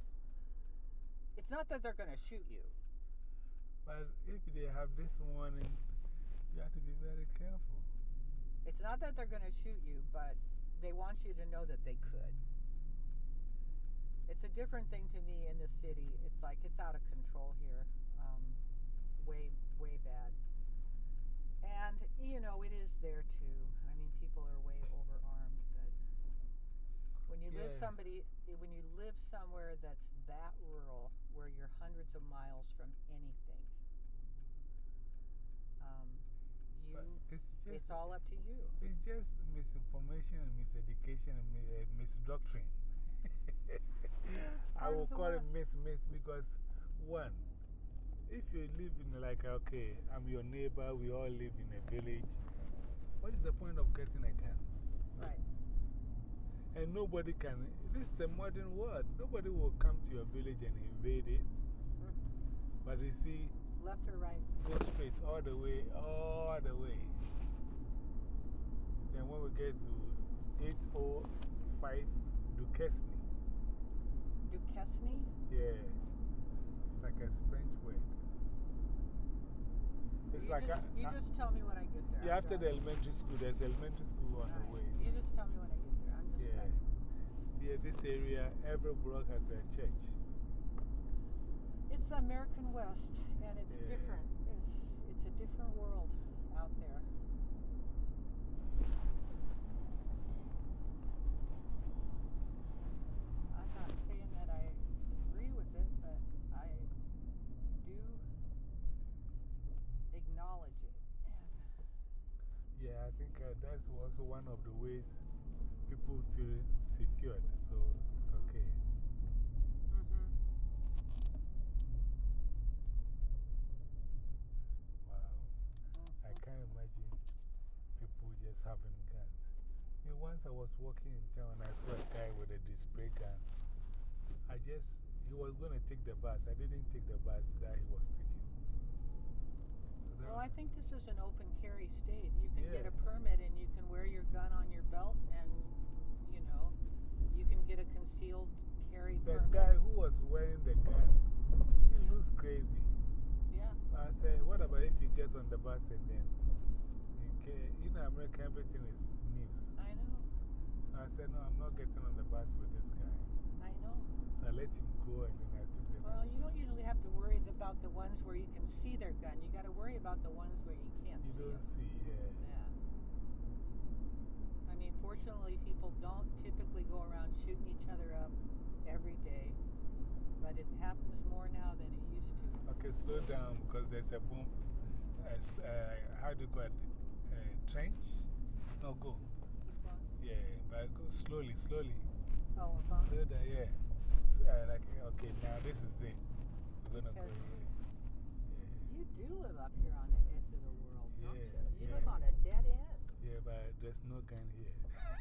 It's not that they're going to shoot you. But if they have this warning, you have to be very careful. It's not that they're going to shoot you, but they want you to know that they could. It's a different thing to me in the city. It's like it's out of control here. Um, way, way bad. And, you know, it is there too. I mean, people are way overarmed, but when you live Yeah. somebody, when you live somewhere that's that rural, where you're hundreds of miles from anything, um, you, But it's just, it's all up to you. it's just misinformation and miseducation and mi- uh, misdoctrine. I will call it. Miss Miss because, one, if you live in like, okay, I'm your neighbor, we all live in a village, what is the point of getting a gun? Right. And nobody can, this is a modern world. Nobody will come to your village and invade it. But you see, Left or right? go straight all the way, all the way. Then when we get to 805 Duquesne, Duquesne? yeah, it's like a French word. It's you like just, a, you just tell me when I get there. yeah, I'm after the elementary school, there's elementary school on the way. You just tell me when I get there. I'm just Yeah. ready. Yeah, this area, every block has a church. It's the American West, and it's Yeah. different. It's, it's a different world out there. I'm not saying that I agree with it, but I do acknowledge it. And Yeah, I think uh, that's also one of the ways people feel secured, so it's okay. mm-hmm. Wow. I can't imagine people just having guns. You know, once I was walking in town, and I saw a guy with a display gun. I just, he was going to take the bus. I didn't take the bus that he was taking. Well, I think this is an open carry state. You can get a permit and you can wear your gun on your belt, and you know, you can get a concealed carry the permit. guy who was wearing the gun, he looks crazy. Yeah. I said, what about if you get on the bus and then, you, ca- you know, America, everything is news. I know. So I said, no, I'm not getting on the bus with this guy. I know. So I let him go and then I took the Well, you don't usually have to worry about the ones where you can see their gun. You got to worry about the ones where you can't You see You don't them. see, yeah. Yeah. I mean, fortunately, people don't typically go around shooting each other up every day, but it happens more now than it used to. Okay, slow down because there's a boom. Uh, uh, how do you call it? Uh, trench? No, go. Yeah, but go slowly, slowly. Oh, -huh. Slow down, yeah. S- uh, like, okay, now this is it. We're gonna go Okay. here. You do live up here on the edge of the world, don't you? You yeah. live on a dead end. Yeah, yeah, but there's no gun here.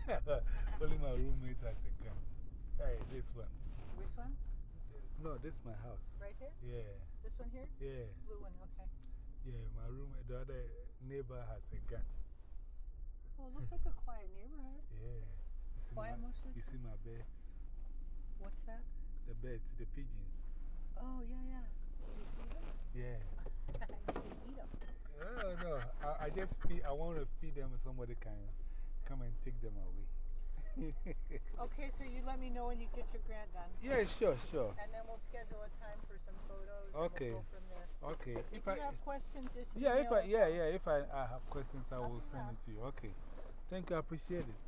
Only my roommate has a gun. Hey, this one. Which one? No, this is my house. Right here? Yeah, This one here? yeah, Blue one, okay. yeah. My roommate, the other neighbor has a gun. Well, it looks like a quiet neighborhood. Yeah. You see, Quiet my, you see my birds? What's that? The birds, the pigeons. Oh, yeah, yeah. You feed them? Yeah. you can eat them. Oh, no. I, I just feed, I want to feed them somebody can come and take them away. Okay, so you let me know when you get your grant done. yeah, sure, sure. And then we'll schedule a time for some photos. Okay. We'll go from there. Okay. If, If you I, have questions, just yeah, if I, yeah, yeah. If I, I have questions, I will send it to you. Okay. Thank you. I appreciate it.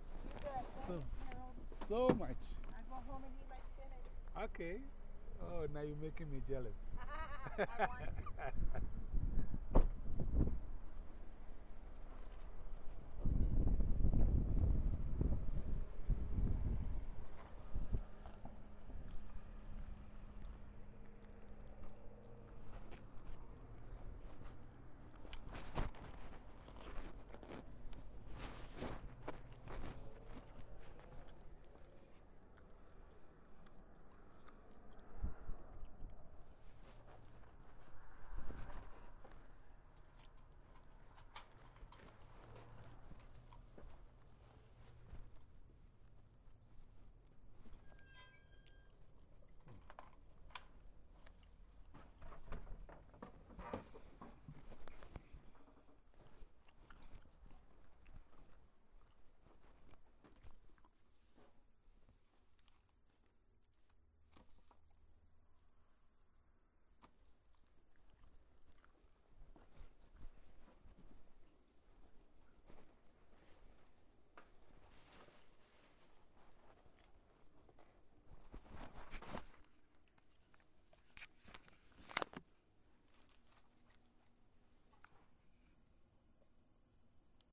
So, so much. I go home and eat my spinach. Okay. Oh, now you're making me jealous.